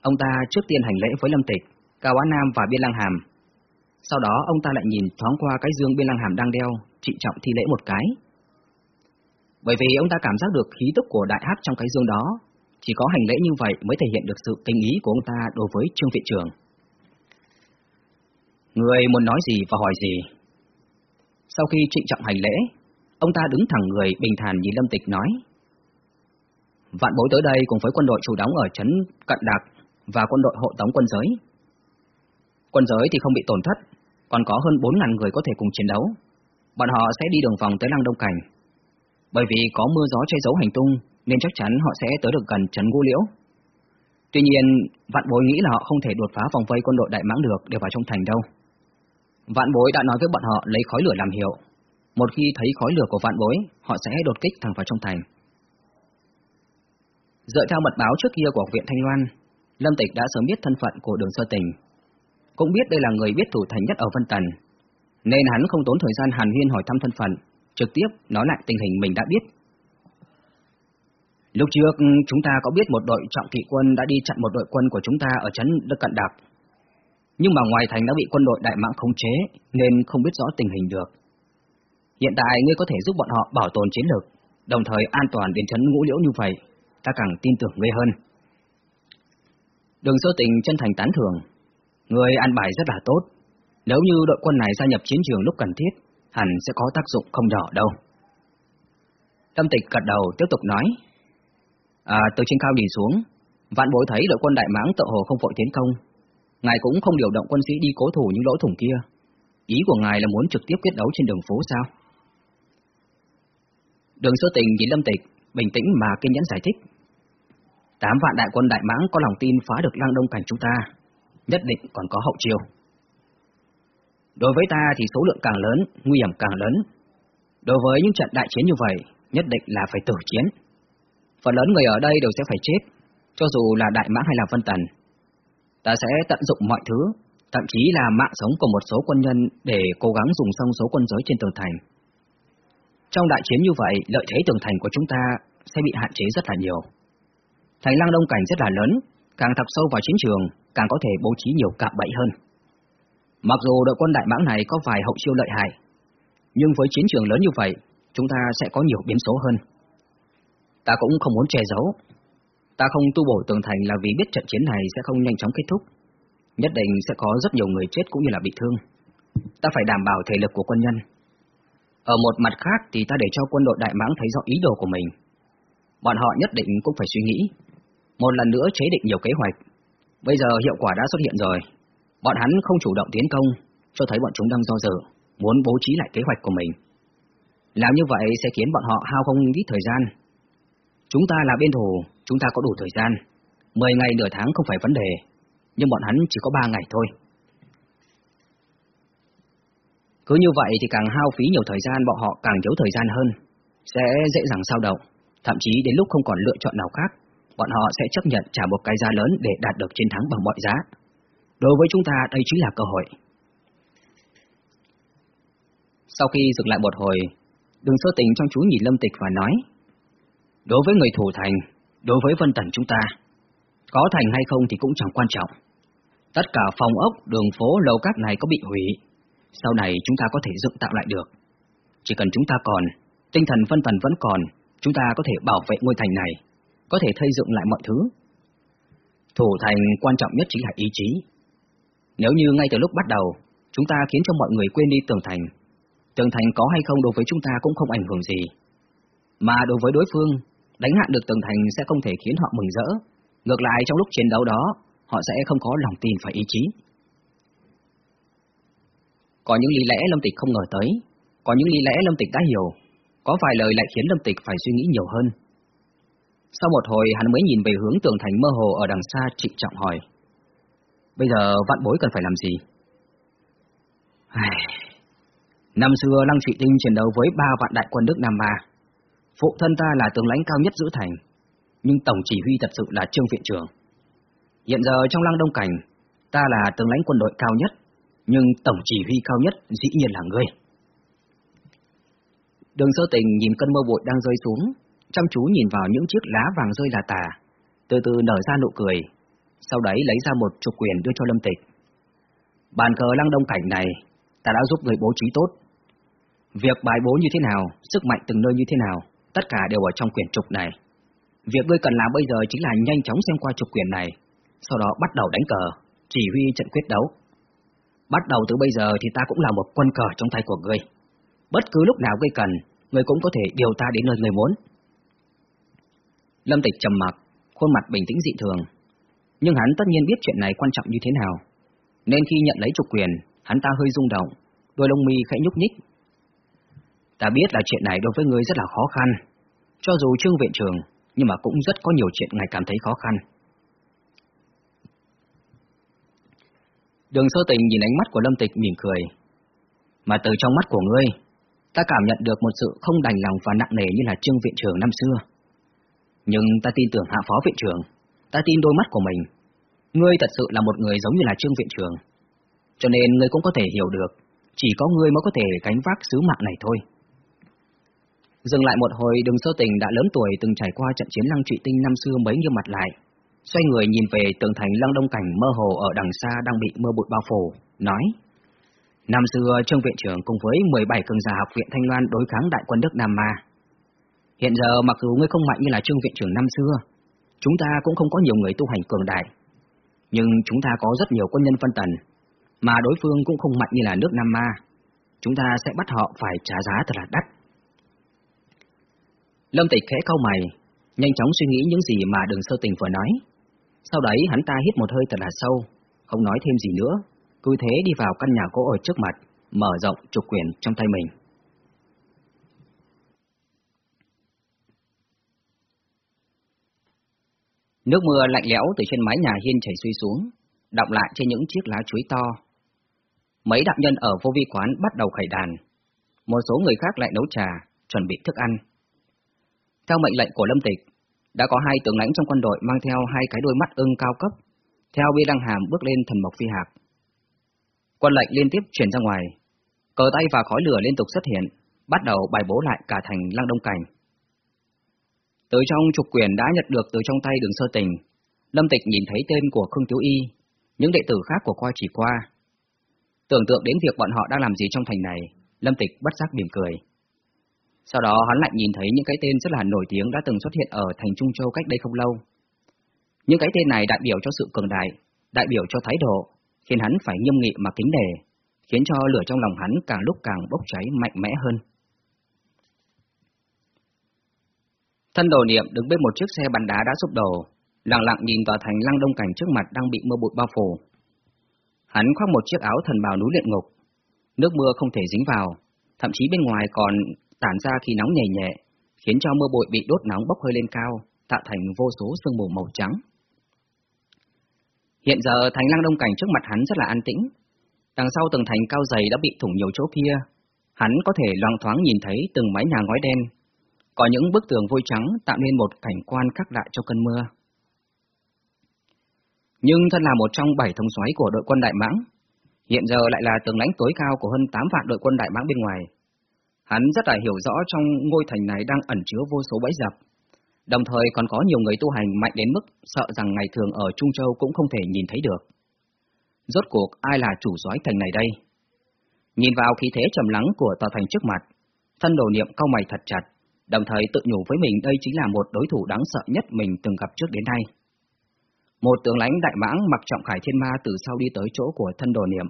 Ông ta trước tiên hành lễ với Lâm Tịch, Cao Á Nam và Biên Lăng Hàm. Sau đó ông ta lại nhìn thoáng qua cái dương bên Lăng Hàm đang đeo, trị trọng thi lễ một cái. Bởi vì ông ta cảm giác được khí tức của đại hắc trong cái dương đó, chỉ có hành lễ như vậy mới thể hiện được sự kinh ý của ông ta đối với Trương Viện Trường. Người muốn nói gì và hỏi gì? Sau khi trịnh trọng hành lễ, ông ta đứng thẳng người bình thản nhìn Lâm Tịch nói. Vạn bối tới đây cùng với quân đội chủ đóng ở trấn Cận Đạc và quân đội hộ tống quân giới. Quân giới thì không bị tổn thất, còn có hơn 4.000 người có thể cùng chiến đấu. Bọn họ sẽ đi đường vòng tới Lăng Đông Cảnh. Bởi vì có mưa gió che giấu hành tung, nên chắc chắn họ sẽ tới được gần trấn Ngũ Liễu. Tuy nhiên, vạn bối nghĩ là họ không thể đột phá vòng vây quân đội Đại Mãng được để vào trong thành đâu. Vạn bối đã nói với bọn họ lấy khói lửa làm hiệu. Một khi thấy khói lửa của vạn bối, họ sẽ đột kích thẳng vào trong thành. Dựa theo mật báo trước kia của Học viện Thanh Loan, Lâm Tịch đã sớm biết thân phận của đường sơ tình. Cũng biết đây là người biết thủ thành nhất ở Vân Tần, nên hắn không tốn thời gian hàn huyên hỏi thăm thân phận, trực tiếp nói lại tình hình mình đã biết. Lúc trước chúng ta có biết một đội trọng kỵ quân đã đi chặn một đội quân của chúng ta ở trấn Đức Cận Đạp, nhưng mà ngoài thành đã bị quân đội Đại Mãng khống chế, nên không biết rõ tình hình được. Hiện tại ngươi có thể giúp bọn họ bảo tồn chiến lược, đồng thời an toàn đến chấn ngũ liễu như vậy, ta càng tin tưởng ngươi hơn. Đường sơ tình chân thành tán thưởng, người ăn bài rất là tốt. Nếu như đội quân này gia nhập chiến trường lúc cần thiết, hẳn sẽ có tác dụng không nhỏ đâu. Tâm tịch gật đầu tiếp tục nói, à, từ trên cao nhìn xuống, vạn bối thấy đội quân đại mãng tự hồ không vội tiến công, Ngài cũng không điều động quân sĩ đi cố thủ những lỗ thủng kia. Ý của ngài là muốn trực tiếp quyết đấu trên đường phố sao? Đường sơ tình nhìn Lâm Tịch, bình tĩnh mà kiên nhẫn giải thích. Tám vạn đại quân Đại Mãng có lòng tin phá được lang đông cảnh chúng ta, nhất định còn có hậu chiêu. Đối với ta thì số lượng càng lớn, nguy hiểm càng lớn. Đối với những trận đại chiến như vậy, nhất định là phải tử chiến. Phần lớn người ở đây đều sẽ phải chết, cho dù là Đại Mãng hay là Vân Tần ta sẽ tận dụng mọi thứ, thậm chí là mạng sống của một số quân nhân để cố gắng dùng xong số quân giới trên tường thành. Trong đại chiến như vậy, lợi thế tường thành của chúng ta sẽ bị hạn chế rất là nhiều. Thành lang đông cảnh rất là lớn, càng thọc sâu vào chiến trường, càng có thể bố trí nhiều cạm bẫy hơn. Mặc dù đội quân Đại Mãng này có vài hậu chiêu lợi hại, nhưng với chiến trường lớn như vậy, chúng ta sẽ có nhiều biến số hơn. Ta cũng không muốn che giấu, Ta không tu bổ tường thành là vì biết trận chiến này sẽ không nhanh chóng kết thúc. Nhất định sẽ có rất nhiều người chết cũng như là bị thương. Ta phải đảm bảo thể lực của quân nhân. Ở một mặt khác thì ta để cho quân đội Đại Mãng thấy rõ ý đồ của mình. Bọn họ nhất định cũng phải suy nghĩ. Một lần nữa chế định nhiều kế hoạch. Bây giờ hiệu quả đã xuất hiện rồi. Bọn hắn không chủ động tiến công, cho thấy bọn chúng đang do dự, muốn bố trí lại kế hoạch của mình. Làm như vậy sẽ khiến bọn họ hao không ít thời gian. Chúng ta là bên thù, chúng ta có đủ thời gian. 10 ngày nửa tháng không phải vấn đề, nhưng bọn hắn chỉ có ba ngày thôi. Cứ như vậy thì càng hao phí nhiều thời gian bọn họ càng thiếu thời gian hơn, sẽ dễ dàng sao động, thậm chí đến lúc không còn lựa chọn nào khác, bọn họ sẽ chấp nhận trả một cái giá lớn để đạt được chiến thắng bằng mọi giá. Đối với chúng ta đây chính là cơ hội. Sau khi dừng lại một hồi, đường sơ tình trong chú nhìn Lâm Tịch và nói, đối với người thủ thành, Đối với Vân Tần chúng ta, có thành hay không thì cũng chẳng quan trọng. Tất cả phòng ốc, đường phố, lầu cát này có bị hủy, sau này chúng ta có thể dựng tạo lại được, chỉ cần chúng ta còn, tinh thần phân tần vẫn còn, chúng ta có thể bảo vệ ngôi thành này, có thể xây dựng lại mọi thứ. Thủ thành quan trọng nhất chính là ý chí. Nếu như ngay từ lúc bắt đầu, chúng ta khiến cho mọi người quên đi tường thành, tường thành có hay không đối với chúng ta cũng không ảnh hưởng gì. Mà đối với đối phương, đánh hạ được tường thành sẽ không thể khiến họ mừng rỡ, ngược lại trong lúc chiến đấu đó, họ sẽ không có lòng tin và ý chí. Có những lý lẽ Lâm Tịch không ngờ tới, có những lý lẽ Lâm Tịch đã hiểu, có vài lời lại khiến Lâm Tịch phải suy nghĩ nhiều hơn. Sau một hồi hắn mới nhìn về hướng tường thành mơ hồ ở đằng xa trịnh trọng hỏi. Bây giờ vạn bối cần phải làm gì? Năm xưa Lăng trị Tinh chiến đấu với ba vạn đại quân nước Nam Ma. Phụ thân ta là tướng lãnh cao nhất giữ thành, nhưng tổng chỉ huy thật sự là Trương Viện trường. Hiện giờ trong Lăng Đông Cảnh, ta là tướng lãnh quân đội cao nhất, nhưng tổng chỉ huy cao nhất dĩ nhiên là ngươi. Đường sơ tình nhìn cơn mưa bụi đang rơi xuống, chăm chú nhìn vào những chiếc lá vàng rơi là tả, từ từ nở ra nụ cười, sau đấy lấy ra một trục quyền đưa cho Lâm Tịch. Bàn cờ lăng đông cảnh này, ta đã giúp người bố trí tốt. Việc bài bố như thế nào, sức mạnh từng nơi như thế nào, tất cả đều ở trong quyển trục này. Việc ngươi cần làm bây giờ chính là nhanh chóng xem qua trục quyền này, sau đó bắt đầu đánh cờ, chỉ huy trận quyết đấu. Bắt đầu từ bây giờ thì ta cũng là một quân cờ trong tay của ngươi. Bất cứ lúc nào ngươi cần, ngươi cũng có thể điều ta đến nơi ngươi muốn. Lâm Tịch trầm mặc, khuôn mặt bình tĩnh dị thường. Nhưng hắn tất nhiên biết chuyện này quan trọng như thế nào. Nên khi nhận lấy trục quyền, hắn ta hơi rung động, đôi lông mi khẽ nhúc nhích. Ta biết là chuyện này đối với ngươi rất là khó khăn. Cho dù trương viện trường, nhưng mà cũng rất có nhiều chuyện ngài cảm thấy khó khăn. Đường sơ tình nhìn ánh mắt của Lâm Tịch mỉm cười. Mà từ trong mắt của ngươi, ta cảm nhận được một sự không đành lòng và nặng nề như là trương viện trường năm xưa. Nhưng ta tin tưởng hạ phó viện trưởng, ta tin đôi mắt của mình. Ngươi thật sự là một người giống như là trương viện trưởng. Cho nên ngươi cũng có thể hiểu được, chỉ có ngươi mới có thể gánh vác sứ mạng này thôi. Dừng lại một hồi, đường sơ tình đã lớn tuổi từng trải qua trận chiến lăng trụy tinh năm xưa mấy như mặt lại. Xoay người nhìn về tường thành lăng đông cảnh mơ hồ ở đằng xa đang bị mưa bụi bao phủ, nói Năm xưa, Trương Viện trưởng cùng với 17 cường giả học viện Thanh Loan đối kháng đại quân Đức Nam Ma. Hiện giờ mặc dù ngươi không mạnh như là Trương Viện trưởng năm xưa, chúng ta cũng không có nhiều người tu hành cường đại. Nhưng chúng ta có rất nhiều quân nhân phân tần, mà đối phương cũng không mạnh như là nước Nam Ma. Chúng ta sẽ bắt họ phải trả giá thật là đắt. Lâm Tịch khẽ cau mày, nhanh chóng suy nghĩ những gì mà đường sơ tình vừa nói. Sau đấy hắn ta hít một hơi thật là sâu, không nói thêm gì nữa, cứ thế đi vào căn nhà gỗ ở trước mặt, mở rộng trục quyền trong tay mình. Nước mưa lạnh lẽo từ trên mái nhà hiên chảy xuôi xuống, đọng lại trên những chiếc lá chuối to. Mấy đạo nhân ở vô vi quán bắt đầu khởi đàn. Một số người khác lại nấu trà, chuẩn bị thức ăn. Theo mệnh lệnh của Lâm Tịch, đã có hai tướng lãnh trong quân đội mang theo hai cái đôi mắt ưng cao cấp, theo bia đăng hàm bước lên thần mộc phi hạc. Quân lệnh liên tiếp chuyển ra ngoài, cờ tay và khói lửa liên tục xuất hiện, bắt đầu bài bố lại cả thành lăng đông cảnh. Từ trong trục quyền đã nhận được từ trong tay đường sơ tình, Lâm Tịch nhìn thấy tên của Khương Tiếu Y, những đệ tử khác của khoa chỉ qua. Tưởng tượng đến việc bọn họ đang làm gì trong thành này, Lâm Tịch bất giác mỉm cười. Sau đó hắn lại nhìn thấy những cái tên rất là nổi tiếng đã từng xuất hiện ở thành Trung Châu cách đây không lâu. Những cái tên này đại biểu cho sự cường đại, đại biểu cho thái độ, khiến hắn phải nghiêm nghị mà kính đề khiến cho lửa trong lòng hắn càng lúc càng bốc cháy mạnh mẽ hơn. Thân đồ niệm đứng bên một chiếc xe bắn đá đã sụp đổ, lặng lặng nhìn tòa thành lăng đông cảnh trước mặt đang bị mưa bụi bao phủ. Hắn khoác một chiếc áo thần bào núi luyện ngục, nước mưa không thể dính vào, thậm chí bên ngoài còn tản ra khí nóng nhẹ nhẹ, khiến cho mưa bụi bị đốt nóng bốc hơi lên cao, tạo thành vô số sương mù màu trắng. Hiện giờ thành lăng đông cảnh trước mặt hắn rất là an tĩnh. Đằng sau từng thành cao dày đã bị thủng nhiều chỗ kia, hắn có thể loang thoáng nhìn thấy từng mái nhà ngói đen, có những bức tường vôi trắng tạo nên một cảnh quan khắc lại cho cơn mưa. Nhưng thân là một trong bảy thống soái của đội quân Đại Mãng, hiện giờ lại là tường lãnh tối cao của hơn 8 vạn đội quân Đại Mãng bên ngoài. Hắn rất là hiểu rõ trong ngôi thành này đang ẩn chứa vô số bẫy dập, đồng thời còn có nhiều người tu hành mạnh đến mức sợ rằng ngày thường ở Trung Châu cũng không thể nhìn thấy được. Rốt cuộc ai là chủ soái thành này đây? Nhìn vào khí thế trầm lắng của tòa thành trước mặt, Thân đồ niệm cau mày thật chặt, đồng thời tự nhủ với mình đây chính là một đối thủ đáng sợ nhất mình từng gặp trước đến nay. Một tướng lãnh đại mãng mặc trọng khải thiên ma từ sau đi tới chỗ của thân đồ niệm.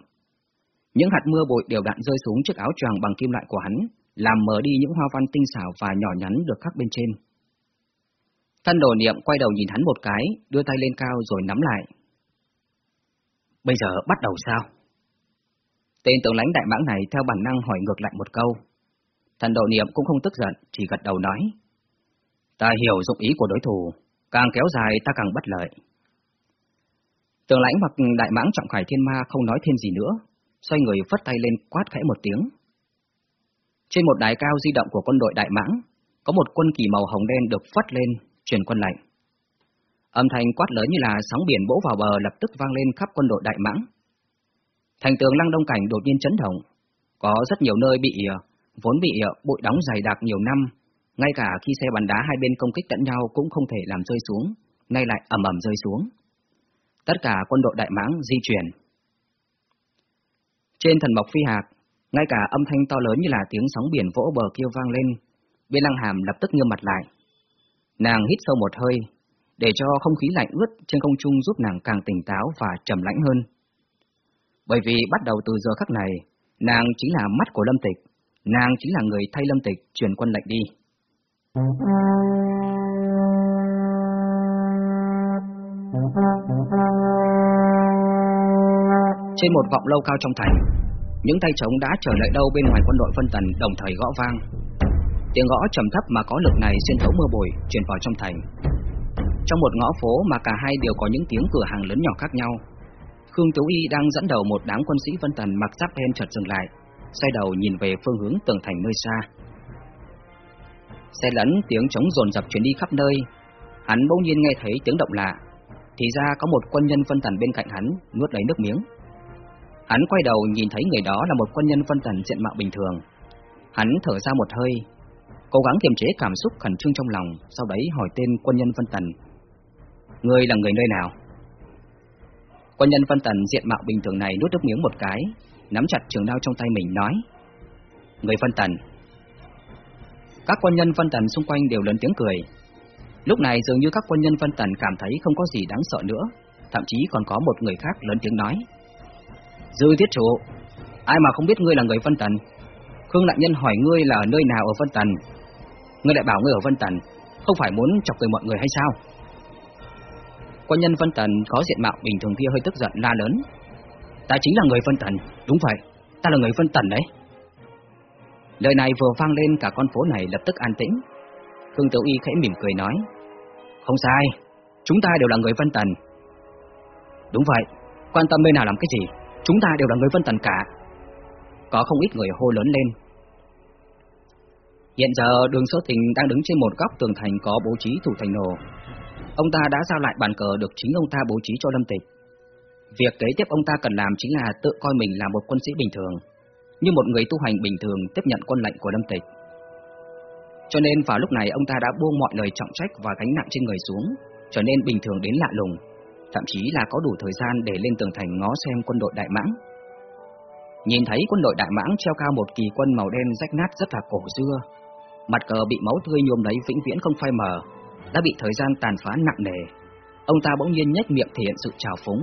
Những hạt mưa bụi đều đạn rơi xuống chiếc áo choàng bằng kim loại của hắn, làm mờ đi những hoa văn tinh xảo và nhỏ nhắn được khắc bên trên. Thân đồ niệm quay đầu nhìn hắn một cái, đưa tay lên cao rồi nắm lại. Bây giờ bắt đầu sao? Tên tướng lãnh đại mãng này theo bản năng hỏi ngược lại một câu. Thần độ niệm cũng không tức giận, chỉ gật đầu nói. Ta hiểu dụng ý của đối thủ, càng kéo dài ta càng bất lợi. tường lãnh hoặc đại mãng trọng khải thiên ma không nói thêm gì nữa, xoay người phất tay lên quát khẽ một tiếng. Trên một đài cao di động của quân đội đại mãng, có một quân kỳ màu hồng đen được phất lên, truyền quân lệnh. Âm thanh quát lớn như là sóng biển bỗ vào bờ lập tức vang lên khắp quân đội đại mãng. Thành tường Lăng Đông Cảnh đột nhiên chấn động, có rất nhiều nơi bị ờ, vốn bị ờ, bụi đóng dày đặc nhiều năm, ngay cả khi xe bắn đá hai bên công kích lẫn nhau cũng không thể làm rơi xuống, nay lại ầm ầm rơi xuống. Tất cả quân đội đại mãng di chuyển. Trên thần mộc phi hạc, ngay cả âm thanh to lớn như là tiếng sóng biển vỗ bờ kia vang lên, bên lăng hàm lập tức nghiêm mặt lại. Nàng hít sâu một hơi, để cho không khí lạnh ướt trên không trung giúp nàng càng tỉnh táo và trầm lãnh hơn. Bởi vì bắt đầu từ giờ khắc này, nàng chính là mắt của Lâm Tịch, nàng chính là người thay Lâm Tịch truyền quân lệnh đi. Trên một vọng lâu cao trong thành, những tay trống đã trở lại đâu bên ngoài quân đội phân tần đồng thời gõ vang. Tiếng gõ trầm thấp mà có lực này xuyên thấu mưa bụi truyền vào trong thành. Trong một ngõ phố mà cả hai đều có những tiếng cửa hàng lớn nhỏ khác nhau. Khương Tú Y đang dẫn đầu một đám quân sĩ phân Tần mặc giáp đen chợt dừng lại, xoay đầu nhìn về phương hướng tường thành nơi xa. Xe lẫn tiếng trống rồn rập truyền đi khắp nơi, hắn bỗng nhiên nghe thấy tiếng động lạ, thì ra có một quân nhân phân Tần bên cạnh hắn nuốt lấy nước miếng. Hắn quay đầu nhìn thấy người đó là một quân nhân phân Tần diện mạo bình thường. Hắn thở ra một hơi, cố gắng kiềm chế cảm xúc khẩn trương trong lòng, sau đấy hỏi tên quân nhân phân Tần. Ngươi là người nơi nào? Quân nhân phân Tần diện mạo bình thường này nuốt nước miếng một cái, nắm chặt trường đao trong tay mình nói. Người phân Tần. Các quân nhân phân Tần xung quanh đều lớn tiếng cười. Lúc này dường như các quân nhân phân Tần cảm thấy không có gì đáng sợ nữa, thậm chí còn có một người khác lớn tiếng nói. Dư thiết chủ, ai mà không biết ngươi là người phân Tần? Khương Đại Nhân hỏi ngươi là ở nơi nào ở phân Tần, Ngươi lại bảo ngươi ở phân Tần, không phải muốn chọc cười mọi người hay sao? Quân nhân phân Tần có diện mạo bình thường kia hơi tức giận la lớn. Ta chính là người phân Tần, đúng vậy, ta là người phân Tần đấy. Lời này vừa vang lên cả con phố này lập tức an tĩnh. Khương Tiểu Y khẽ mỉm cười nói. Không sai, chúng ta đều là người phân Tần. Đúng vậy, quan tâm bên nào làm cái gì, chúng ta đều là người phân Tần cả. Có không ít người hô lớn lên, Hiện giờ đường sơ tình đang đứng trên một góc tường thành có bố trí thủ thành nổ. Ông ta đã giao lại bàn cờ được chính ông ta bố trí cho Lâm Tịch. Việc kế tiếp ông ta cần làm chính là tự coi mình là một quân sĩ bình thường, như một người tu hành bình thường tiếp nhận quân lệnh của Lâm Tịch. Cho nên vào lúc này ông ta đã buông mọi lời trọng trách và gánh nặng trên người xuống, trở nên bình thường đến lạ lùng, thậm chí là có đủ thời gian để lên tường thành ngó xem quân đội Đại Mãng. Nhìn thấy quân đội Đại Mãng treo cao một kỳ quân màu đen rách nát rất là cổ xưa, Mặt cờ bị máu tươi nhuộm lấy vĩnh viễn không phai mờ, đã bị thời gian tàn phá nặng nề. Ông ta bỗng nhiên nhếch miệng thể hiện sự trào phúng,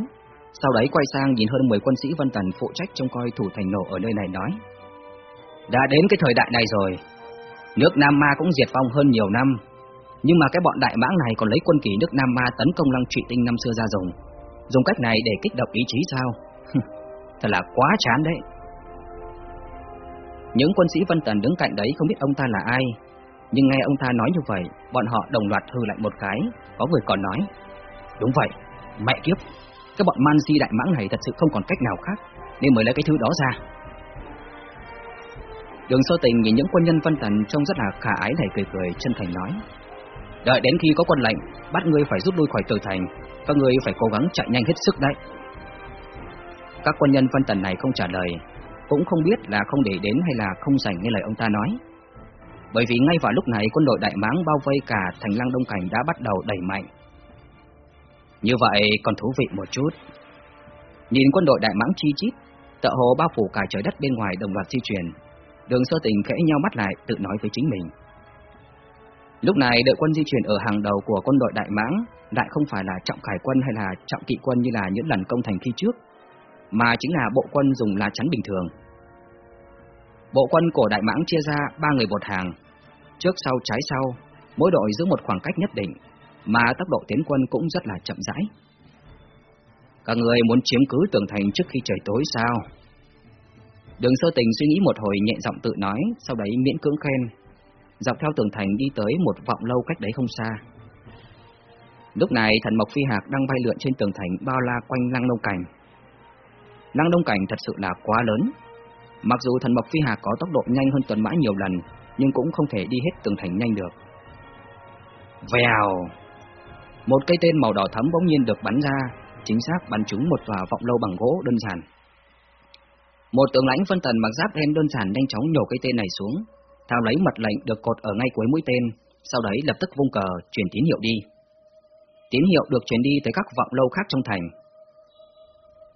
sau đấy quay sang nhìn hơn 10 quân sĩ Vân Tần phụ trách trông coi thủ thành nổ ở nơi này nói: "Đã đến cái thời đại này rồi, nước Nam Ma cũng diệt vong hơn nhiều năm, nhưng mà cái bọn đại mãng này còn lấy quân kỳ nước Nam Ma tấn công Lăng Trụy Tinh năm xưa ra dùng, dùng cách này để kích động ý chí sao? Thật là quá chán đấy." Những quân sĩ Vân Tần đứng cạnh đấy không biết ông ta là ai, nhưng nghe ông ta nói như vậy, bọn họ đồng loạt hư lại một cái, có người còn nói, đúng vậy, mẹ kiếp, cái bọn man di đại mãng này thật sự không còn cách nào khác, nên mới lấy cái thứ đó ra. Đường sơ tình nhìn những quân nhân văn Tần trông rất là khả ái này cười cười, chân thành nói, đợi đến khi có quân lệnh, bắt ngươi phải rút lui khỏi tử thành, các ngươi phải cố gắng chạy nhanh hết sức đấy. Các quân nhân văn Tần này không trả lời, cũng không biết là không để đến hay là không dành nghe lời ông ta nói. Bởi vì ngay vào lúc này quân đội Đại mãng bao vây cả thành lăng Đông Cảnh đã bắt đầu đẩy mạnh. Như vậy còn thú vị một chút. Nhìn quân đội Đại mãng chi chít, tợ hồ bao phủ cả trời đất bên ngoài đồng loạt di chuyển. Đường sơ tình khẽ nhau mắt lại tự nói với chính mình. Lúc này đội quân di chuyển ở hàng đầu của quân đội Đại Mãng lại không phải là trọng khải quân hay là trọng kỵ quân như là những lần công thành khi trước, mà chính là bộ quân dùng lá chắn bình thường. Bộ quân của Đại Mãng chia ra ba người một hàng, trước sau trái sau, mỗi đội giữ một khoảng cách nhất định, mà tốc độ tiến quân cũng rất là chậm rãi. Các người muốn chiếm cứ tường thành trước khi trời tối sao? Đường sơ tình suy nghĩ một hồi nhẹ giọng tự nói, sau đấy miễn cưỡng khen. Dọc theo tường thành đi tới một vọng lâu cách đấy không xa. Lúc này thần Mộc Phi Hạc đang bay lượn trên tường thành bao la quanh lăng đông cảnh. Lăng đông cảnh thật sự là quá lớn. Mặc dù thần Mộc Phi Hạc có tốc độ nhanh hơn tuần mã nhiều lần, nhưng cũng không thể đi hết tường thành nhanh được. Vèo! Một cây tên màu đỏ thấm bỗng nhiên được bắn ra, chính xác bắn trúng một tòa vọng lâu bằng gỗ đơn giản. Một tướng lãnh phân tần mặc giáp đen đơn giản nhanh chóng nhổ cây tên này xuống, thao lấy mật lệnh được cột ở ngay cuối mũi tên, sau đấy lập tức vung cờ truyền tín hiệu đi. Tín hiệu được truyền đi tới các vọng lâu khác trong thành.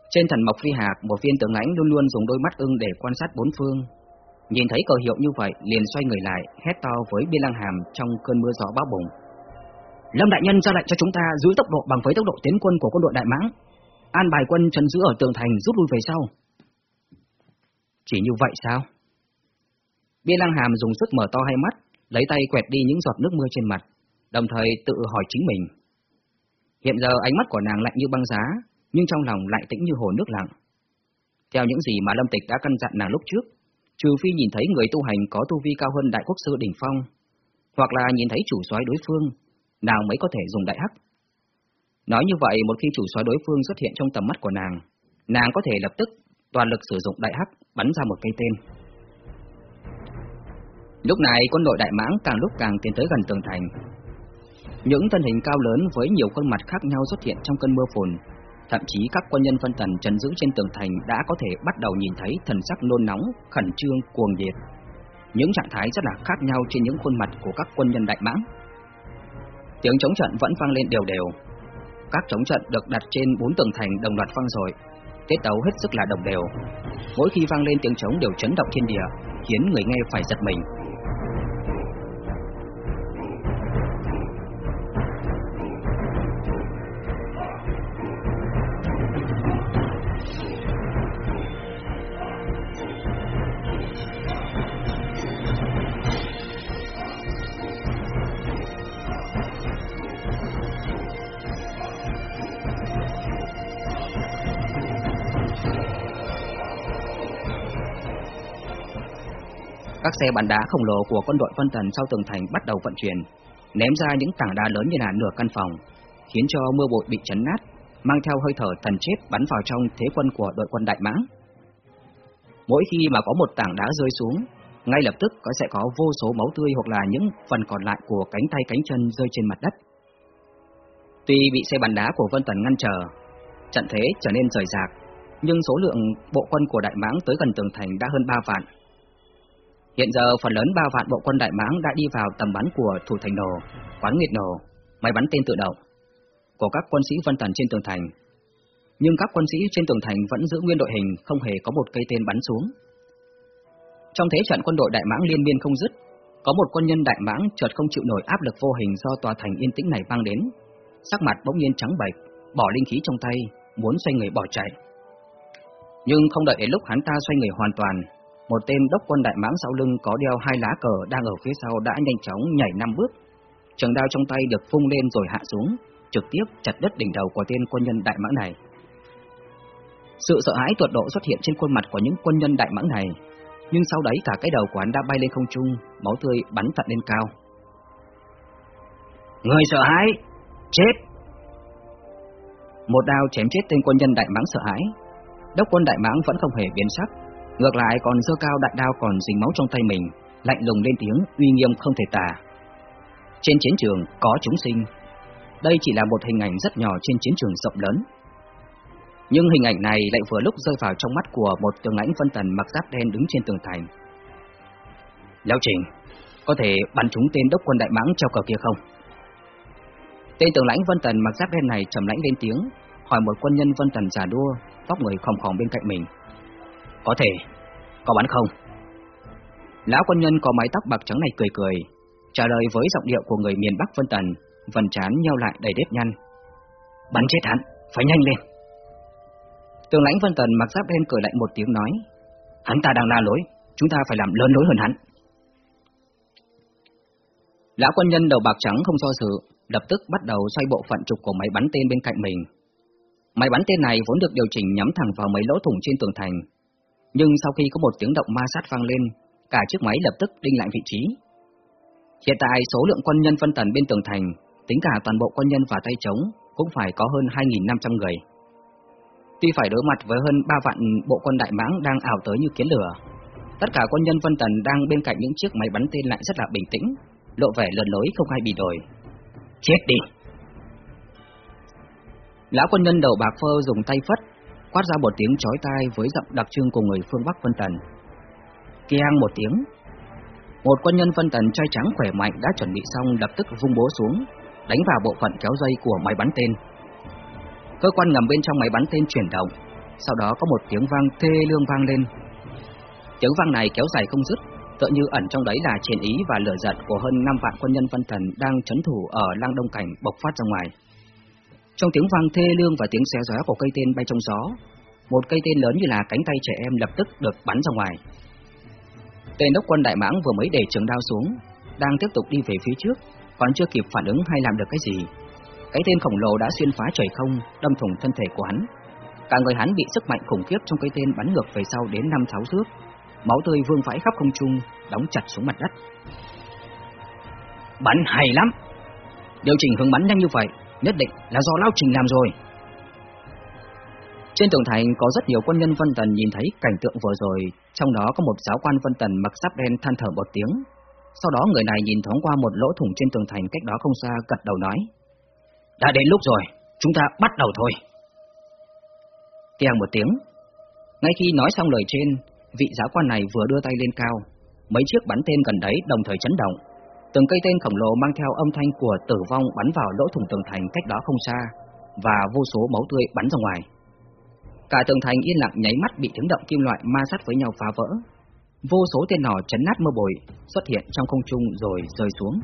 Trên thần mộc phi hạc, một viên tướng lãnh luôn luôn dùng đôi mắt ưng để quan sát bốn phương. Nhìn thấy cờ hiệu như vậy, liền xoay người lại, hét to với biên lăng hàm trong cơn mưa gió bão bùng. Lâm đại nhân ra lệnh cho chúng ta giữ tốc độ bằng với tốc độ tiến quân của quân đội Đại Mãng, an bài quân trấn giữ ở tường thành rút lui về sau. Chỉ như vậy sao? Biên Lăng Hàm dùng sức mở to hai mắt, lấy tay quẹt đi những giọt nước mưa trên mặt, đồng thời tự hỏi chính mình. Hiện giờ ánh mắt của nàng lạnh như băng giá, nhưng trong lòng lại tĩnh như hồ nước lặng. Theo những gì mà Lâm Tịch đã căn dặn nàng lúc trước, trừ phi nhìn thấy người tu hành có tu vi cao hơn Đại Quốc Sư Đỉnh Phong, hoặc là nhìn thấy chủ soái đối phương, nàng mới có thể dùng đại hắc. Nói như vậy, một khi chủ soái đối phương xuất hiện trong tầm mắt của nàng, nàng có thể lập tức toàn lực sử dụng đại hắc bắn ra một cây tên. Lúc này quân đội Đại Mãng càng lúc càng tiến tới gần tường thành. Những thân hình cao lớn với nhiều khuôn mặt khác nhau xuất hiện trong cơn mưa phùn, thậm chí các quân nhân phân thần trấn giữ trên tường thành đã có thể bắt đầu nhìn thấy thần sắc nôn nóng, khẩn trương, cuồng nhiệt. Những trạng thái rất là khác nhau trên những khuôn mặt của các quân nhân Đại Mãng. Tiếng chống trận vẫn vang lên đều đều. Các chống trận được đặt trên bốn tường thành đồng loạt vang rồi, tiết tấu hết sức là đồng đều. Mỗi khi vang lên tiếng trống đều chấn động thiên địa, khiến người nghe phải giật mình. Các xe bắn đá khổng lồ của quân đội phân tần sau tường thành bắt đầu vận chuyển, ném ra những tảng đá lớn như là nửa căn phòng, khiến cho mưa bụi bị chấn nát, mang theo hơi thở thần chết bắn vào trong thế quân của đội quân Đại Mãng. Mỗi khi mà có một tảng đá rơi xuống, ngay lập tức có sẽ có vô số máu tươi hoặc là những phần còn lại của cánh tay cánh chân rơi trên mặt đất. Tuy bị xe bắn đá của Vân Tần ngăn trở, trận thế trở nên rời rạc, nhưng số lượng bộ quân của Đại Mãng tới gần tường thành đã hơn 3 vạn, Hiện giờ phần lớn ba vạn bộ quân Đại Mãng đã đi vào tầm bắn của thủ thành nổ, quán nguyệt nổ, máy bắn tên tự động của các quân sĩ Vân Tần trên tường thành. Nhưng các quân sĩ trên tường thành vẫn giữ nguyên đội hình, không hề có một cây tên bắn xuống. Trong thế trận quân đội Đại Mãng liên miên không dứt, có một quân nhân Đại Mãng chợt không chịu nổi áp lực vô hình do tòa thành yên tĩnh này mang đến, sắc mặt bỗng nhiên trắng bệch, bỏ linh khí trong tay, muốn xoay người bỏ chạy. Nhưng không đợi đến lúc hắn ta xoay người hoàn toàn, một tên đốc quân đại mãng sau lưng có đeo hai lá cờ đang ở phía sau đã nhanh chóng nhảy năm bước. Trường đao trong tay được vung lên rồi hạ xuống, trực tiếp chặt đứt đỉnh đầu của tên quân nhân đại mãng này. Sự sợ hãi tuột độ xuất hiện trên khuôn mặt của những quân nhân đại mãng này, nhưng sau đấy cả cái đầu của hắn đã bay lên không trung, máu tươi bắn tận lên cao. Người sợ hãi, chết! Một đao chém chết tên quân nhân đại mãng sợ hãi. Đốc quân đại mãng vẫn không hề biến sắc, Ngược lại còn dơ cao đại đao còn dính máu trong tay mình, lạnh lùng lên tiếng uy nghiêm không thể tả. Trên chiến trường có chúng sinh. Đây chỉ là một hình ảnh rất nhỏ trên chiến trường rộng lớn. Nhưng hình ảnh này lại vừa lúc rơi vào trong mắt của một tướng lãnh phân tần mặc giáp đen đứng trên tường thành. Lão Trình, có thể bắn trúng tên đốc quân đại mãng treo cờ kia không? Tên tướng lãnh Vân Tần mặc giáp đen này trầm lãnh lên tiếng, hỏi một quân nhân Vân Tần già đua, tóc người khom khom bên cạnh mình. Có thể, có bắn không? Lão quân nhân có mái tóc bạc trắng này cười cười, trả lời với giọng điệu của người miền Bắc Vân Tần, vần trán nheo lại đầy đếp nhăn. Bắn chết hắn, phải nhanh lên. Tường lãnh Vân Tần mặc giáp đen cười lạnh một tiếng nói, hắn ta đang la lối, chúng ta phải làm lớn lối hơn hắn. Lão quân nhân đầu bạc trắng không do dự, lập tức bắt đầu xoay bộ phận trục của máy bắn tên bên cạnh mình. Máy bắn tên này vốn được điều chỉnh nhắm thẳng vào mấy lỗ thủng trên tường thành, nhưng sau khi có một tiếng động ma sát vang lên, cả chiếc máy lập tức đinh lại vị trí. Hiện tại số lượng quân nhân phân tần bên tường thành, tính cả toàn bộ quân nhân và tay chống cũng phải có hơn 2.500 người. Tuy phải đối mặt với hơn 3 vạn bộ quân đại mãng đang ảo tới như kiến lửa, tất cả quân nhân phân Tần đang bên cạnh những chiếc máy bắn tên lại rất là bình tĩnh, lộ vẻ lợn lối không ai bị đổi. Chết đi! Lão quân nhân đầu bạc phơ dùng tay phất, quát ra một tiếng chói tai với giọng đặc trưng của người phương Bắc Vân Tần. Keng một tiếng, một quân nhân Vân Tần trai trắng khỏe mạnh đã chuẩn bị xong lập tức vung bố xuống, đánh vào bộ phận kéo dây của máy bắn tên. Cơ quan ngầm bên trong máy bắn tên chuyển động, sau đó có một tiếng vang thê lương vang lên. Tiếng vang này kéo dài không dứt, tựa như ẩn trong đấy là chiến ý và lửa giận của hơn 5 vạn quân nhân Vân Thần đang chấn thủ ở Lang Đông Cảnh bộc phát ra ngoài. Trong tiếng vang thê lương và tiếng xé gió của cây tên bay trong gió, một cây tên lớn như là cánh tay trẻ em lập tức được bắn ra ngoài. Tên đốc quân Đại Mãng vừa mới để trường đao xuống, đang tiếp tục đi về phía trước, còn chưa kịp phản ứng hay làm được cái gì. Cái tên khổng lồ đã xuyên phá trời không, đâm thủng thân thể của hắn. Cả người hắn bị sức mạnh khủng khiếp trong cây tên bắn ngược về sau đến năm sáu thước, máu tươi vương vãi khắp không trung, đóng chặt xuống mặt đất. Bắn hay lắm! Điều chỉnh hướng bắn nhanh như vậy, nhất định là do Lao Trình làm rồi. Trên tường thành có rất nhiều quân nhân Vân Tần nhìn thấy cảnh tượng vừa rồi, trong đó có một giáo quan Vân Tần mặc giáp đen than thở một tiếng. Sau đó người này nhìn thoáng qua một lỗ thủng trên tường thành cách đó không xa gật đầu nói. Đã đến lúc rồi, chúng ta bắt đầu thôi. Kèng một tiếng. Ngay khi nói xong lời trên, vị giáo quan này vừa đưa tay lên cao, mấy chiếc bắn tên gần đấy đồng thời chấn động. Từng cây tên khổng lồ mang theo âm thanh của tử vong bắn vào lỗ thủng tường thành cách đó không xa, và vô số máu tươi bắn ra ngoài. Cả tường thành yên lặng nháy mắt bị tiếng động kim loại ma sát với nhau phá vỡ. Vô số tên nỏ chấn nát mưa bụi xuất hiện trong không trung rồi rơi xuống.